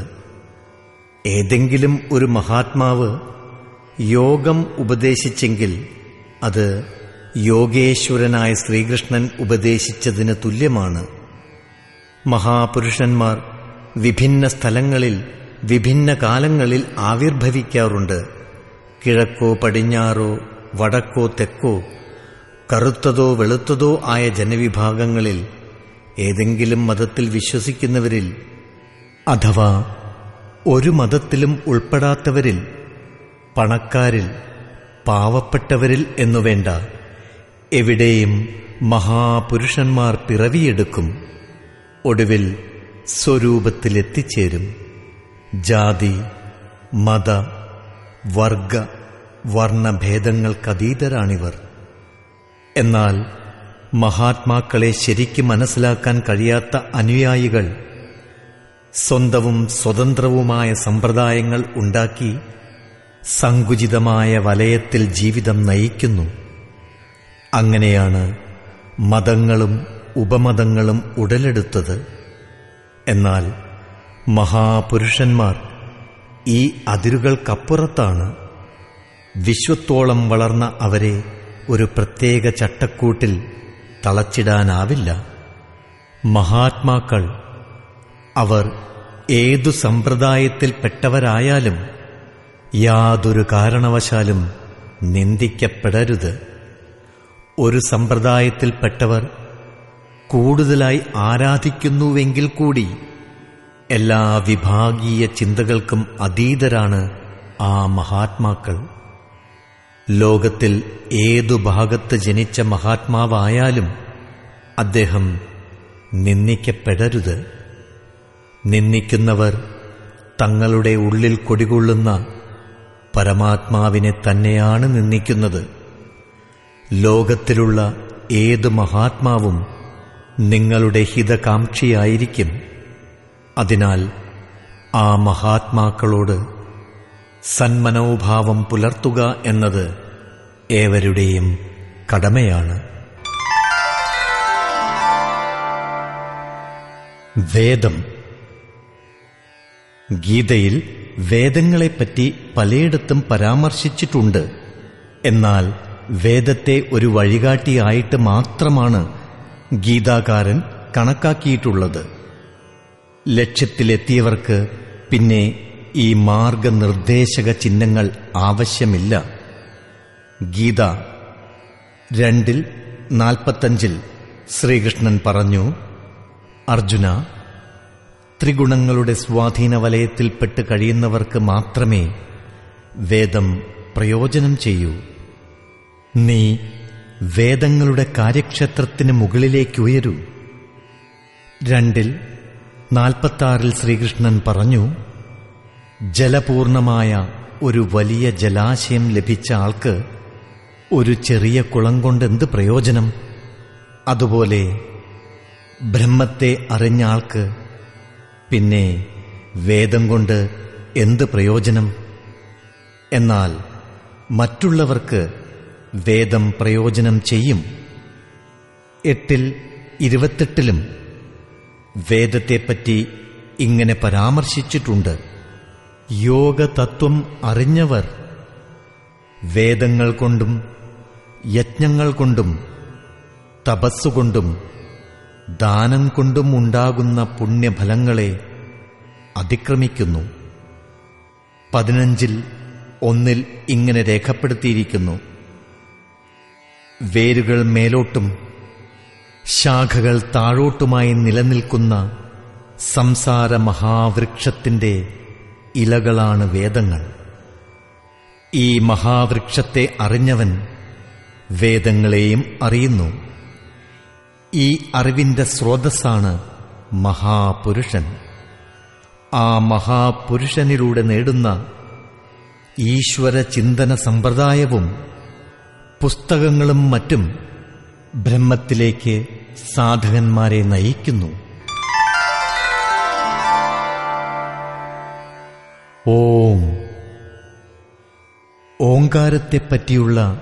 ഏതെങ്കിലും ഒരു മഹാത്മാവ് യോഗം ഉപദേശിച്ചെങ്കിൽ അത് യോഗേശ്വരനായ ശ്രീകൃഷ്ണൻ ഉപദേശിച്ചതിന് തുല്യമാണ്. മഹാപുരുഷന്മാർ വിഭിന്ന സ്ഥലങ്ങളിൽ വിഭിന്ന കാലങ്ങളിൽ ആവിർഭവിക്കാറുണ്ട്. കിഴക്കോ പടിഞ്ഞാറോ വടക്കോ തെക്കോ കറുത്തതോ വെളുത്തതോ ആയ ജനവിഭാഗങ്ങളിൽ ഏതെങ്കിലും മതത്തിൽ വിശ്വസിക്കുന്നവരിൽ അഥവാ ഒരു മതത്തിലും ഉൾപ്പെടാത്തവരിൽ പണക്കാരിൽ പാവപ്പെട്ടവരിൽ എന്നുവേണ്ട എവിടെയും മഹാപുരുഷന്മാർ പിറവിയെടുക്കും. ഒടുവിൽ സ്വരൂപത്തിലെത്തിച്ചേരും. ജാതി മത വർഗ വർണഭേദങ്ങൾക്കതീതരാണിവർ. എന്നാൽ മഹാത്മാക്കളെ ശരിക്കും മനസ്സിലാക്കാൻ കഴിയാത്ത അനുയായികൾ സ്വന്തവും സ്വതന്ത്രവുമായ സമ്പ്രദായങ്ങൾ ഉണ്ടാക്കി സങ്കുചിതമായ വലയത്തിൽ ജീവിതം നയിക്കുന്നു. അങ്ങനെയാണ് മതങ്ങളും ഉപമതങ്ങളും ഉടലെടുത്തത്. എന്നാൽ മഹാപുരുഷന്മാർ ഈ അതിരുകൾക്കപ്പുറത്താണ്. വിശ്വത്തോളം വളർന്ന അവരെ ഒരു പ്രത്യേക ചട്ടക്കൂട്ടിൽ തളച്ചിടാനാവില്ല. മഹാത്മാക്കൾ അവർ ഏതു സമ്പ്രദായത്തിൽപ്പെട്ടവരായാലും യാതൊരു കാരണവശാലും നിന്ദിക്കപ്പെടരുത്. ഒരു സമ്പ്രദായത്തിൽപ്പെട്ടവർ കൂടുതലായി ആരാധിക്കുന്നുവെങ്കിൽ കൂടി എല്ലാ വിഭാഗീയ ചിന്തകൾക്കും അതീതരാണ് ആ മഹാത്മാക്കൾ. ലോകത്തിൽ ഏതു ഭാഗത്ത് ജനിച്ച മഹാത്മാവായാലും അദ്ദേഹം നിന്ദിക്കപ്പെടരുത്. നിന്ദിക്കുന്നവർ തങ്ങളുടെ ഉള്ളിൽ കൊടികൊള്ളുന്ന പരമാത്മാവിനെ തന്നെയാണ് നിന്ദിക്കുന്നത്. ലോകത്തിലുള്ള ഏത് മഹാത്മാവും നിങ്ങളുടെ ഹിതകാംക്ഷിയായിരിക്കും. അതിനാൽ ആ മഹാത്മാക്കളോട് സന്മനോഭാവം പുലർത്തുക എന്നത് ഏവരുടെയും കടമയാണ്. വേദം. ഗീതയിൽ വേദങ്ങളെപ്പറ്റി പലയിടത്തും പരാമർശിച്ചിട്ടുണ്ട്. എന്നാൽ വേദത്തെ ഒരു വഴികാട്ടിയായിട്ട് മാത്രമാണ് ഗീതാകാരൻ കണക്കാക്കിയിട്ടുള്ളത്. ലക്ഷ്യത്തിലെത്തിയവർക്ക് പിന്നെ ഈ മാർഗനിർദ്ദേശക ചിഹ്നങ്ങൾ ആവശ്യമില്ല. ഗീത രണ്ടിൽ നാൽപ്പത്തഞ്ചിൽ ശ്രീകൃഷ്ണൻ പറഞ്ഞു അർജുന ത്രിഗുണങ്ങളുടെ സ്വാധീന വലയത്തിൽപ്പെട്ട് കഴിയുന്നവർക്ക് മാത്രമേ വേദം പ്രയോജനം ചെയ്യൂ. നീ വേദങ്ങളുടെ കാര്യക്ഷേത്രത്തിന് മുകളിലേക്ക് ഉയരൂ. രണ്ടിൽ നാൽപ്പത്താറിൽ ശ്രീകൃഷ്ണൻ പറഞ്ഞു ജലപൂർണമായ ഒരു വലിയ ജലാശയം ലഭിച്ച ആൾക്ക് ഒരു ചെറിയ കുളം കൊണ്ട് എന്ത് പ്രയോജനം? അതുപോലെ ബ്രഹ്മത്തെ അറിഞ്ഞ ആൾക്ക് പിന്നെ വേദം കൊണ്ട് എന്ത് പ്രയോജനം? എന്നാൽ മറ്റുള്ളവർക്ക് വേദം പ്രയോജനം ചെയ്യും. എട്ടിൽ ഇരുപത്തെട്ടിലും വേദത്തെപ്പറ്റി ഇങ്ങനെ പരാമർശിച്ചിട്ടുണ്ട്. യോഗതത്വം അറിഞ്ഞവർ വേദങ്ങൾ കൊണ്ടും യജ്ഞങ്ങൾ കൊണ്ടും തപസ്സുകൊണ്ടും ദാനം കൊണ്ടും ഉണ്ടാകുന്ന പുണ്യഫലങ്ങളെ അതിക്രമിക്കുന്നു. പതിനഞ്ചിൽ ഒന്നിൽ ഇങ്ങനെ രേഖപ്പെടുത്തിയിരിക്കുന്നു. വേരുകൾ മേലോട്ടും ശാഖകൾ താഴോട്ടുമായി നിലനിൽക്കുന്ന സംസാര മഹാവൃക്ഷത്തിന്റെ ഇലകളാണ് വേദങ്ങൾ. ഈ മഹാവൃക്ഷത്തെ അറിഞ്ഞവൻ വേദങ്ങളെയും അറിയുന്നു. ഈ അറിവിന്റെ സ്രോതസ്സാണ് മഹാപുരുഷൻ. ആ മഹാപുരുഷനിലൂടെ നേടുന്ന ഈശ്വര ചിന്തന സമ്പ്രദായവും പുസ്തകങ്ങളും മറ്റും ബ്രഹ്മത്തിലേക്ക് സാധകന്മാരെ നയിക്കുന്നു. ഓം. ഓങ്കാരത്തെപ്പറ്റിയുള്ള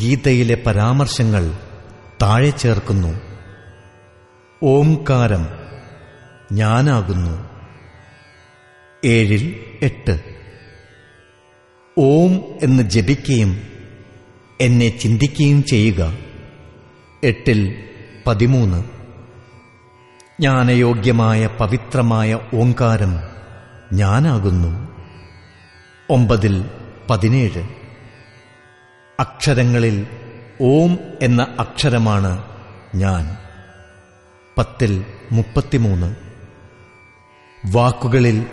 ഗീതയിലെ പരാമർശങ്ങൾ താഴെ ചേർക്കുന്നു. ഓംകാരം ഞാനാകുന്നു. ഏഴിൽ എട്ട്. ഓം എന്ന് ജപിക്കുകയും എന്നെ ചിന്തിക്കുകയും ചെയ്യുക. എട്ടിൽ പതിമൂന്ന്. ജ്ഞാനയോഗ്യമായ പവിത്രമായ ഓങ്കാരം ഞാനാകുന്നു. ഒമ്പതിൽ പതിനേഴ്. അക്ഷരങ്ങളിൽ ഓം എന്ന അക്ഷരമാണ് ഞാൻ. പത്തിൽ മുപ്പത്തിമൂന്ന്. വാക്കുകളിൽ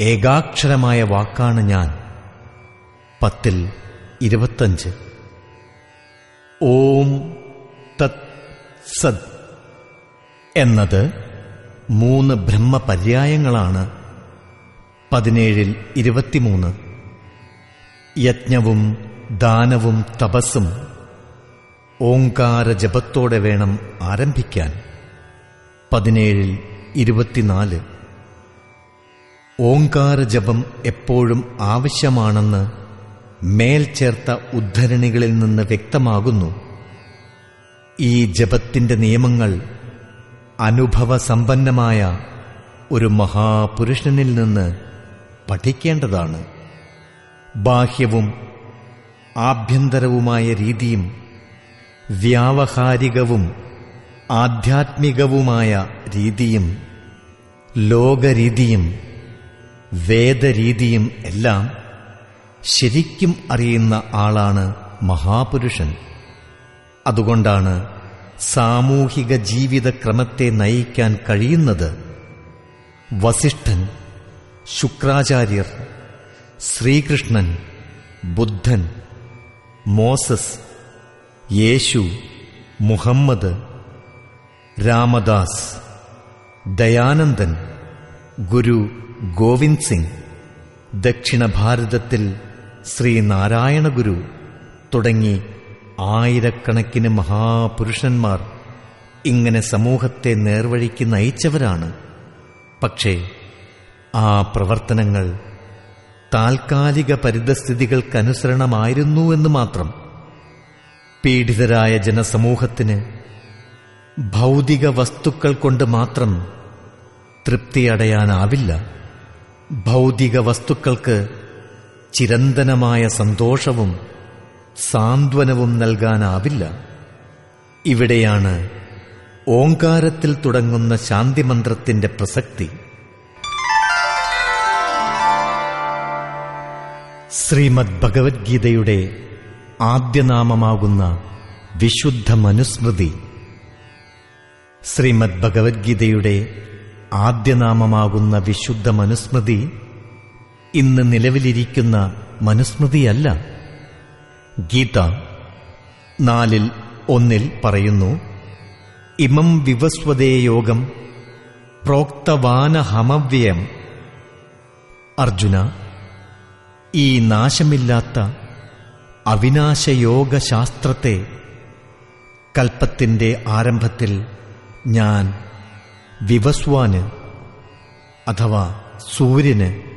ഏകാക്ഷരമായ വാക്കാണ് ഞാൻ. പത്തിൽ ഇരുപത്തഞ്ച്. ഓം തത് സത് എന്നത് മൂന്ന് ബ്രഹ്മപര്യായങ്ങളാണ്. പതിനേഴിൽ ഇരുപത്തിമൂന്ന്. യജ്ഞവും ദാനവും തപസ്സും ഓങ്കാര ജപത്തോടെ വേണം ആരംഭിക്കാൻ. പതിനേഴിൽ ഇരുപത്തിനാല്. ഓങ്കാര ജപം എപ്പോഴും ആവശ്യമാണെന്ന് മേൽ ചേർത്ത ഉദ്ധരണികളിൽ നിന്ന് വ്യക്തമാകുന്നു. ഈ ജപത്തിന്റെ നിയമങ്ങൾ അനുഭവസമ്പന്നമായ ഒരു മഹാപുരുഷനിൽ നിന്ന് പഠിക്കേണ്ടതാണ്. ബാഹ്യവും ആഭ്യന്തരവുമായ രീതിയും വ്യാവഹാരികവും ആധ്യാത്മികവുമായ രീതിയും ലോകരീതിയും വേദരീതിയും എല്ലാം ശരിക്കും അറിയുന്ന ആളാണ് മഹാപുരുഷൻ. അതുകൊണ്ടാണ് സാമൂഹിക ജീവിതക്രമത്തെ നയിക്കാൻ കഴിയുന്നത്. വസിഷ്ഠൻ ശുക്രാചാര്യർ ശ്രീകൃഷ്ണൻ ബുദ്ധൻ മോസസ് യേശു മുഹമ്മദ് രാമദാസ് ദയാനന്ദൻ ഗുരു ഗോവിന്ദ് സിംഗ്. ദക്ഷിണ ഭാരതത്തിൽ ശ്രീനാരായണ ഗുരു തുടങ്ങി ആയിരക്കണക്കിന് മഹാപുരുഷന്മാർ ഇങ്ങനെ സമൂഹത്തെ നേർവഴിക്ക് നയിച്ചവരാണ്. പക്ഷേ ആ പ്രവർത്തനങ്ങൾ താൽക്കാലിക പരിതസ്ഥിതികൾക്കനുസരണമായിരുന്നു എന്ന് മാത്രം. പീഡിതരായ ജനസമൂഹത്തിന് ഭൗതിക വസ്തുക്കൾ കൊണ്ട് മാത്രം തൃപ്തിയടയാനാവില്ല. ഭൗതിക വസ്തുക്കൾക്ക് ചിരന്തനമായ സന്തോഷവും സാന്ത്വനവും നൽകാനാവില്ല. ഇവിടെയാണ് ഓങ്കാരത്തിൽ തുടങ്ങുന്ന ശാന്തിമന്ത്രത്തിന്റെ പ്രസക്തി. ശ്രീമദ് ഭഗവത്ഗീതയുടെ ആദ്യനാമമാകുന്ന വിശുദ്ധ മനുസ്മൃതി. ശ്രീമദ് ഭഗവത്ഗീതയുടെ ആദ്യനാമമാകുന്ന വിശുദ്ധ മനുസ്മൃതി ഇന്ന് നിലവിലിരിക്കുന്ന മനുസ്മൃതിയല്ല. ഗീത നാലിൽ ഒന്നിൽ പറയുന്നു ഇമം വിവസ്വതേ യോഗം പ്രോക്തവാനഹമവ്യയം. അർജുന ഈ നാശമില്ലാത്ത അവിനാശയോഗശാസ്ത്രത്തെ കൽപ്പത്തിന്റെ ആരംഭത്തിൽ ഞാൻ വിവസ്വാന് അഥവാ സൂര്യന്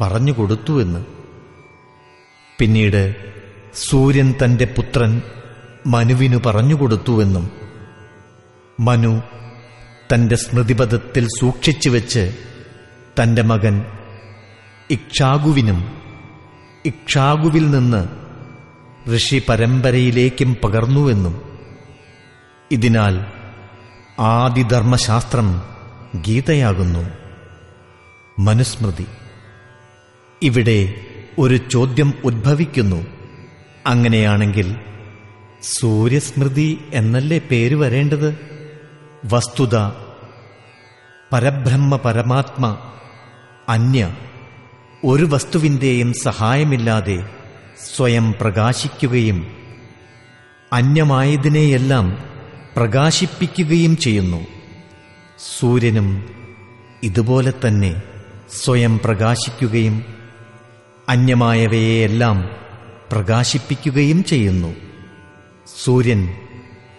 പറഞ്ഞുകൊടുത്തുവെന്ന് പിന്നീട് സൂര്യൻ തന്റെ പുത്രൻ മനുവിനു പറഞ്ഞുകൊടുത്തുവെന്നും മനു തന്റെ സ്മൃതിപഥത്തിൽ സൂക്ഷിച്ചുവെച്ച് തന്റെ മകൻ ഇക്ഷാഗുവിനും ഇക്ഷാഗുവിൽ നിന്ന് ഋഷി പരമ്പരയിലേക്കും പകർന്നുവെന്നും ഇതിനാൽ ആദിധർമ്മശാസ്ത്രം ഗീതയാകുന്നു. മനുസ്മൃതി. ഇവിടെ ഒരു ചോദ്യം ഉദ്ഭവിക്കുന്നു. അങ്ങനെയാണെങ്കിൽ സൂര്യസ്മൃതി എന്നല്ലേ പേര് വരേണ്ടത്? വസ്തുത പരബ്രഹ്മ പരമാത്മ അന്യ ഒരു വസ്തുവിന്റെയും സഹായമില്ലാതെ സ്വയം പ്രകാശിക്കുകയും അന്യമായതിനെയെല്ലാം പ്രകാശിപ്പിക്കുകയും ചെയ്യുന്നു. സൂര്യനും ഇതുപോലെ തന്നെ സ്വയം പ്രകാശിക്കുകയും അന്യമായവയെയെല്ലാം പ്രകാശിപ്പിക്കുകയും ചെയ്യുന്നു. സൂര്യൻ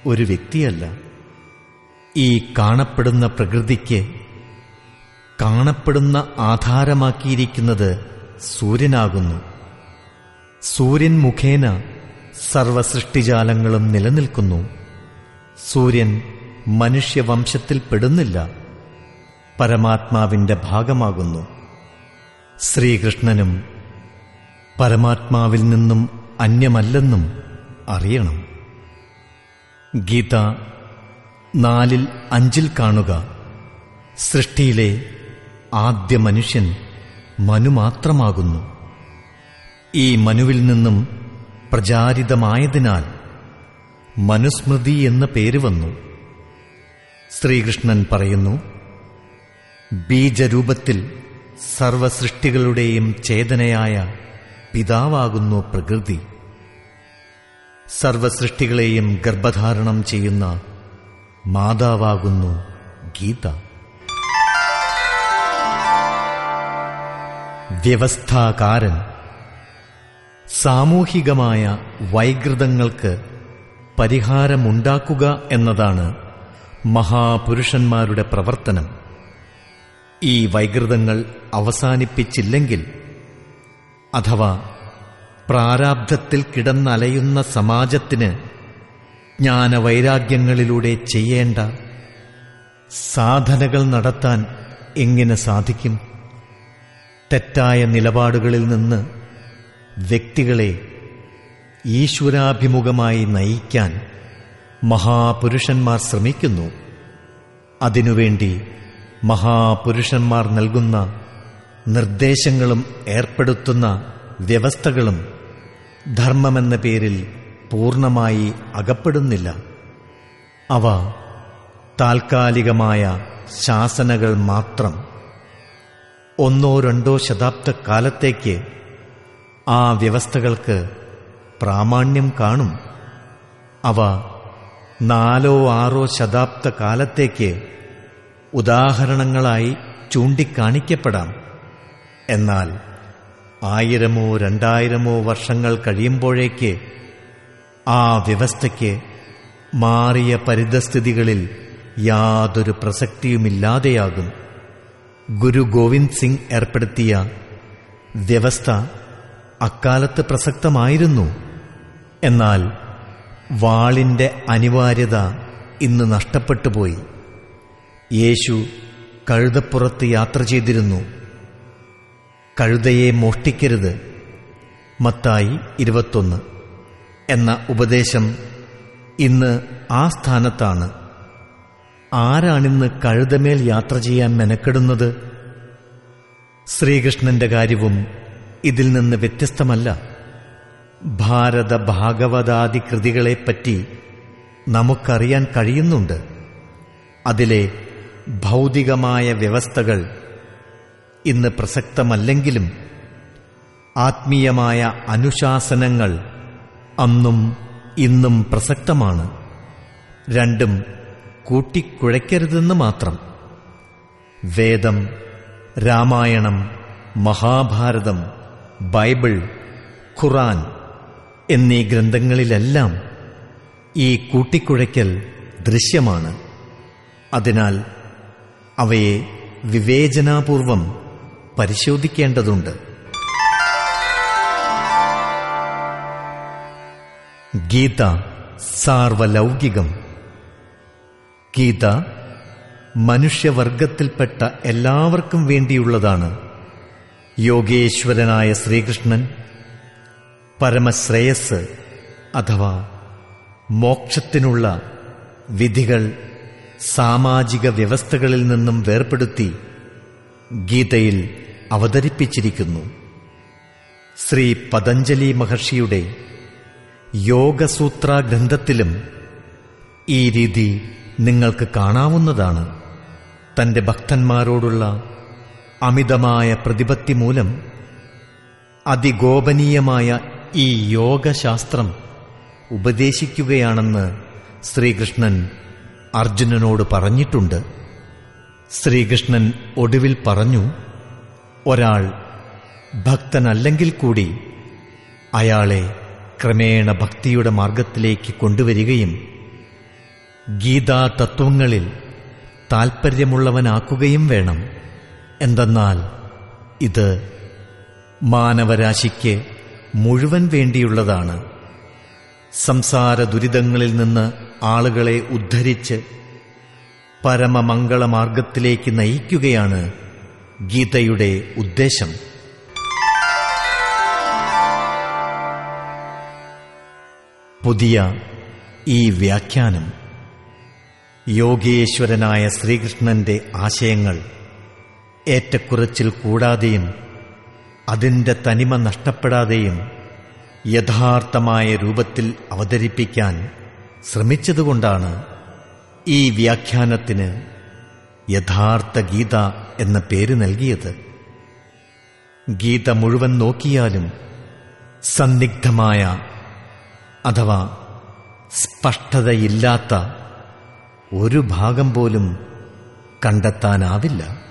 ഒരു വ്യക്തിയല്ല. ഈ കാണപ്പെടുന്ന പ്രകൃതിക്ക് കാണപ്പെടുന്ന ആധാരമാക്കിയിരിക്കുന്നത് സൂര്യനാകുന്നു. സൂര്യൻ മുഖേന സർവസൃഷ്ടിജാലങ്ങളും നിലനിൽക്കുന്നു. സൂര്യൻ മനുഷ്യവംശത്തിൽ പെടുന്നില്ല. പരമാത്മാവിന്റെ ഭാഗമാകുന്നു. ശ്രീകൃഷ്ണനും പരമാത്മാവിൽ നിന്നും അന്യമല്ലെന്നും അറിയണം. ഗീത നാലിൽ അഞ്ചിൽ കാണുക സൃഷ്ടിയിലെ ആദ്യ മനുഷ്യൻ മനു മാത്രമാകുന്നു. ഈ മനുവിൽ നിന്നും പ്രചാരിതമായതിനാൽ മനുസ്മൃതി എന്ന പേര് വന്നു. ശ്രീകൃഷ്ണൻ പറയുന്നു ബീജരൂപത്തിൽ സർവസൃഷ്ടികളുടെയും ചേതനയായ പിതാവാകുന്നു പ്രകൃതി. സർവസൃഷ്ടികളെയും ഗർഭധാരണം ചെയ്യുന്ന മാതാവാകുന്നു ഗീത. വ്യവസ്ഥാകാരൻ. സാമൂഹികമായ വൈകൃതങ്ങൾക്ക് പരിഹാരമുണ്ടാക്കുക എന്നതാണ് മഹാപുരുഷന്മാരുടെ പ്രവർത്തനം. ഈ വൈകൃതങ്ങൾ അവസാനിപ്പിച്ചില്ലെങ്കിൽ അഥവാ പ്രാരാബ്ധത്തിൽ കിടന്നലയുന്ന സമാജത്തിന് ജ്ഞാനവൈരാഗ്യങ്ങളിലൂടെ ചെയ്യേണ്ട സാധനകൾ നടത്താൻ എങ്ങനെ സാധിക്കും? തെറ്റായ നിലപാടുകളിൽ നിന്ന് വ്യക്തികളെ ഈശ്വരാഭിമുഖമായി നയിക്കാൻ മഹാപുരുഷന്മാർ ശ്രമിക്കുന്നു. അതിനുവേണ്ടി മഹാപുരുഷന്മാർ നൽകുന്ന നിർദ്ദേശങ്ങളും ഏർപ്പെടുത്തുന്ന വ്യവസ്ഥകളും ധർമ്മമെന്ന പേരിൽ പൂർണമായി അകപ്പെടുന്നില്ല. അവ താൽക്കാലികമായ ശാസനകൾ മാത്രം. ഒന്നോ രണ്ടോ ശതാബ്ദക്കാലത്തേക്ക് ആ വ്യവസ്ഥകൾക്ക് പ്രാമാണ്യം കാണും. അവ നാലോ ആറോ ശതാബ്ദ കാലത്തേക്ക് ഉദാഹരണങ്ങളായി ചൂണ്ടിക്കാണിക്കപ്പെടാം. എന്നാൽ ആയിരമോ രണ്ടായിരമോ വർഷങ്ങൾ കഴിയുമ്പോഴേക്ക് ആ വ്യവസ്ഥയ്ക്ക് മാറിയ പരിതസ്ഥിതികളിൽ യാതൊരു പ്രസക്തിയുമില്ലാതെയാകും. ഗുരു ഗോവിന്ദ് സിംഗ് ഏർപ്പെടുത്തിയ വ്യവസ്ഥ അക്കാലത്ത് പ്രസക്തമായിരുന്നു. എന്നാൽ വാളിന്റെ അനിവാര്യത ഇന്ന് നഷ്ടപ്പെട്ടുപോയി. യേശു കഴുതപ്പുറത്ത് യാത്ര ചെയ്തിരുന്നു. കഴുതയെ മോഷ്ടിക്കരുത്. മത്തായി ഇരുപത്തൊന്ന്. എന്ന ഉപദേശം ഇന്ന് ആ സ്ഥാനത്താണ്. ആരാണിന്ന് കഴുതമേൽ യാത്ര ചെയ്യാൻ മെനക്കെടുന്നത്? ശ്രീകൃഷ്ണന്റെ കാര്യവും ഇതിൽ നിന്ന് വ്യത്യസ്തമല്ല. ഭാരത ഭാഗവതാദി കൃതികളെപ്പറ്റി നമുക്കറിയാൻ കഴിയുന്നുണ്ട്. അതിലെ ഭൗതികമായ വ്യവസ്ഥകൾ ഇന്ന് പ്രസക്തമല്ലെങ്കിലും ആത്മീയമായ അനുശാസനങ്ങൾ അന്നും ഇന്നും പ്രസക്തമാണ്. രണ്ടും കൂട്ടിക്കുഴയ്ക്കരുതെന്ന് മാത്രം. വേദം രാമായണം മഹാഭാരതം ബൈബിൾ ഖുറാൻ എന്നീ ഗ്രന്ഥങ്ങളിലെല്ലാം ഈ കൂട്ടിക്കുഴയ്ക്കൽ ദൃശ്യമാണ്. അതിനാൽ അവയെ വിവേചനാപൂർവം പരിശോധിക്കേണ്ടതുണ്ട്. ഗീത സാർവലൗകികം. ഗീത മനുഷ്യവർഗത്തിൽപ്പെട്ട എല്ലാവർക്കും വേണ്ടിയുള്ളതാണ്. യോഗേശ്വരനായ ശ്രീകൃഷ്ണൻ പരമശ്രേയസ് അഥവാ മോക്ഷത്തിനുള്ള വിധികൾ സാമാജിക വ്യവസ്ഥകളിൽ നിന്നും വേർപ്പെടുത്തി ഗീതയിൽ അവതരിപ്പിച്ചിരിക്കുന്നു. ശ്രീ പതഞ്ജലി മഹർഷിയുടെ യോഗസൂത്ര ഗ്രന്ഥത്തിലും ഈ രീതി നിങ്ങൾക്ക് കാണാവുന്നതാണ്. തന്റെ ഭക്തന്മാരോടുള്ള അമിതമായ പ്രതിപത്തി മൂലം അതിഗോപനീയമായ ഈ യോഗശാസ്ത്രം ഉപദേശിക്കുകയാണെന്ന് ശ്രീകൃഷ്ണൻ അർജുനനോട് പറഞ്ഞിട്ടുണ്ട്. ശ്രീകൃഷ്ണൻ ഒടുവിൽ പറഞ്ഞു ഒരാൾ ഭക്തനല്ലെങ്കിൽ കൂടി അയാളെ ക്രമേണ ഭക്തിയുടെ മാർഗത്തിലേക്ക് കൊണ്ടുവരികയും ഗീതാ തത്വങ്ങളിൽ താൽപ്പര്യമുള്ളവനാക്കുകയും വേണം. എന്തെന്നാൽ ഇത് മാനവരാശിക്ക് മുഴുവൻ വേണ്ടിയുള്ളതാണ്. സംസാര ദുരിതങ്ങളിൽ നിന്ന് ആളുകളെ ഉദ്ധരിച്ച് പരമമംഗളമാർഗത്തിലേക്ക് നയിക്കുകയാണ് ഗീതയുടെ ഉദ്ദേശം. പുതിയ ഈ വ്യാഖ്യാനം. യോഗീശ്വരനായ ശ്രീകൃഷ്ണന്റെ ആശയങ്ങൾ ഏറ്റക്കുറച്ചിൽ കൂടാതെയും അതിന്റെ തനിമ നഷ്ടപ്പെടാതെയും യഥാർത്ഥമായ രൂപത്തിൽ അവതരിപ്പിക്കാൻ ശ്രമിച്ചതുകൊണ്ടാണ് ഈ വ്യാഖ്യാനത്തിന് യഥാർത്ഥ ഗീത എന്ന പേര് നൽകിയത്. ഗീത മുഴുവൻ നോക്കിയാലും സന്ദിഗ്ധമായ അഥവാ സ്പഷ്ടതയില്ലാത്ത ഒരു ഭാഗം പോലും കണ്ടെത്താനാവില്ല.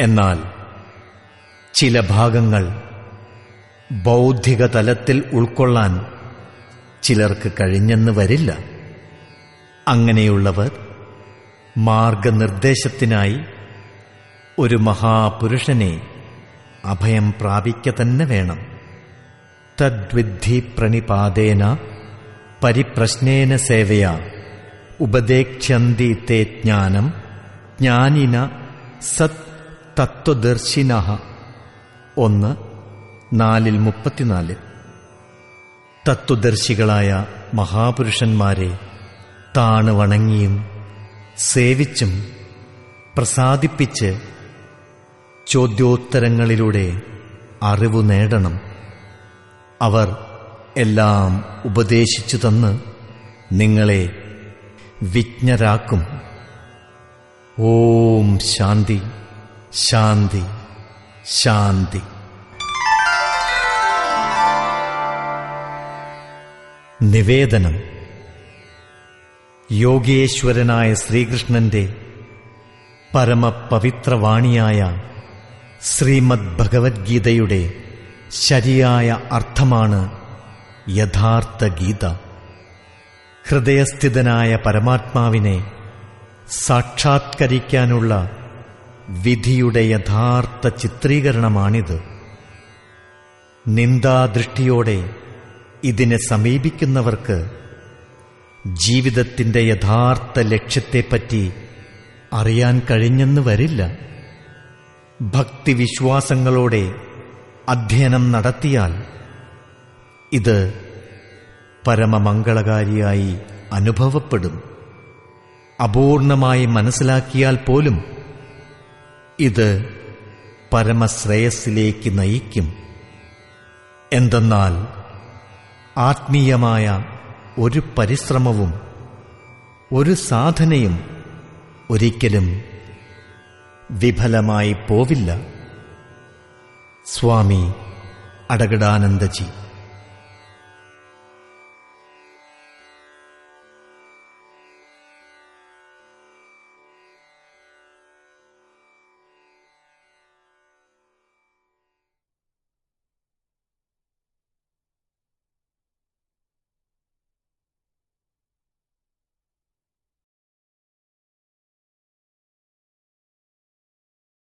എന്നാൽ ചില ഭാഗങ്ങൾ ബൗദ്ധിക തലത്തിൽ ഉൾക്കൊള്ളാൻ ചിലർക്ക് കഴിഞ്ഞെന്ന് വരില്ല. അങ്ങനെയുള്ളവർ മാർഗനിർദ്ദേശത്തിനായി ഒരു മഹാപുരുഷനെ അഭയം പ്രാപിക്ക തന്നെ വേണം. തദ്വിദ്ധി പ്രണിപാതേന പരിപ്രശ്നേന സേവയാ ഉപദേക്ഷ്യന്തി തേ ജ്ഞാനം ജ്ഞാനിന സത് തത്വദർശിന ഒന്ന് നാലിൽ മുപ്പത്തിനാല്. തത്വദർശികളായ മഹാപുരുഷന്മാരെ താണ് വണങ്ങിയും സേവിച്ചും പ്രസാദിപ്പിച്ച് ചോദ്യോത്തരങ്ങളിലൂടെ അറിവു നേടണം. അവർ എല്ലാം ഉപദേശിച്ചു തന്ന് നിങ്ങളെ വിജ്ഞരാക്കും. ഓം ശാന്തി ശാന്തി ശാന്തി. നിവേദനം. യോഗേശ്വരനായ ശ്രീകൃഷ്ണന്റെ പരമപവിത്രവാണിയായ ശ്രീമദ് ഭഗവത്ഗീതയുടെ ശരിയായ അർത്ഥമാണ് യഥാർത്ഥ ഗീത ഹൃദയസ്ഥിതനായ പരമാത്മാവിനെ സാക്ഷാത്കരിക്കാനുള്ള വിധിയുടെ യഥാർത്ഥ ചിത്രീകരണമാണിത്. നിന്ദാദൃഷ്ടിയോടെ ഇതിനെ സമീപിക്കുന്നവർക്ക് ജീവിതത്തിന്റെ യഥാർത്ഥ ലക്ഷ്യത്തെപ്പറ്റി അറിയാൻ കഴിഞ്ഞെന്ന് വരില്ല. ഭക്തിവിശ്വാസങ്ങളോടെ അധ്യയനം നടത്തിയാൽ ഇത് പരമമംഗളകാരിയായി അനുഭവപ്പെടും. അപൂർണമായി മനസ്സിലാക്കിയാൽ പോലും ഇത് പരമശ്രേയസ്സിലേക്ക് നയിക്കും. എന്തെന്നാൽ ആത്മീയമായ ഒരു പരിശ്രമവും ഒരു സാധനയും ഒരിക്കലും വിഫലമായി പോവില്ല. സ്വാമി അടകടാനന്ദജി.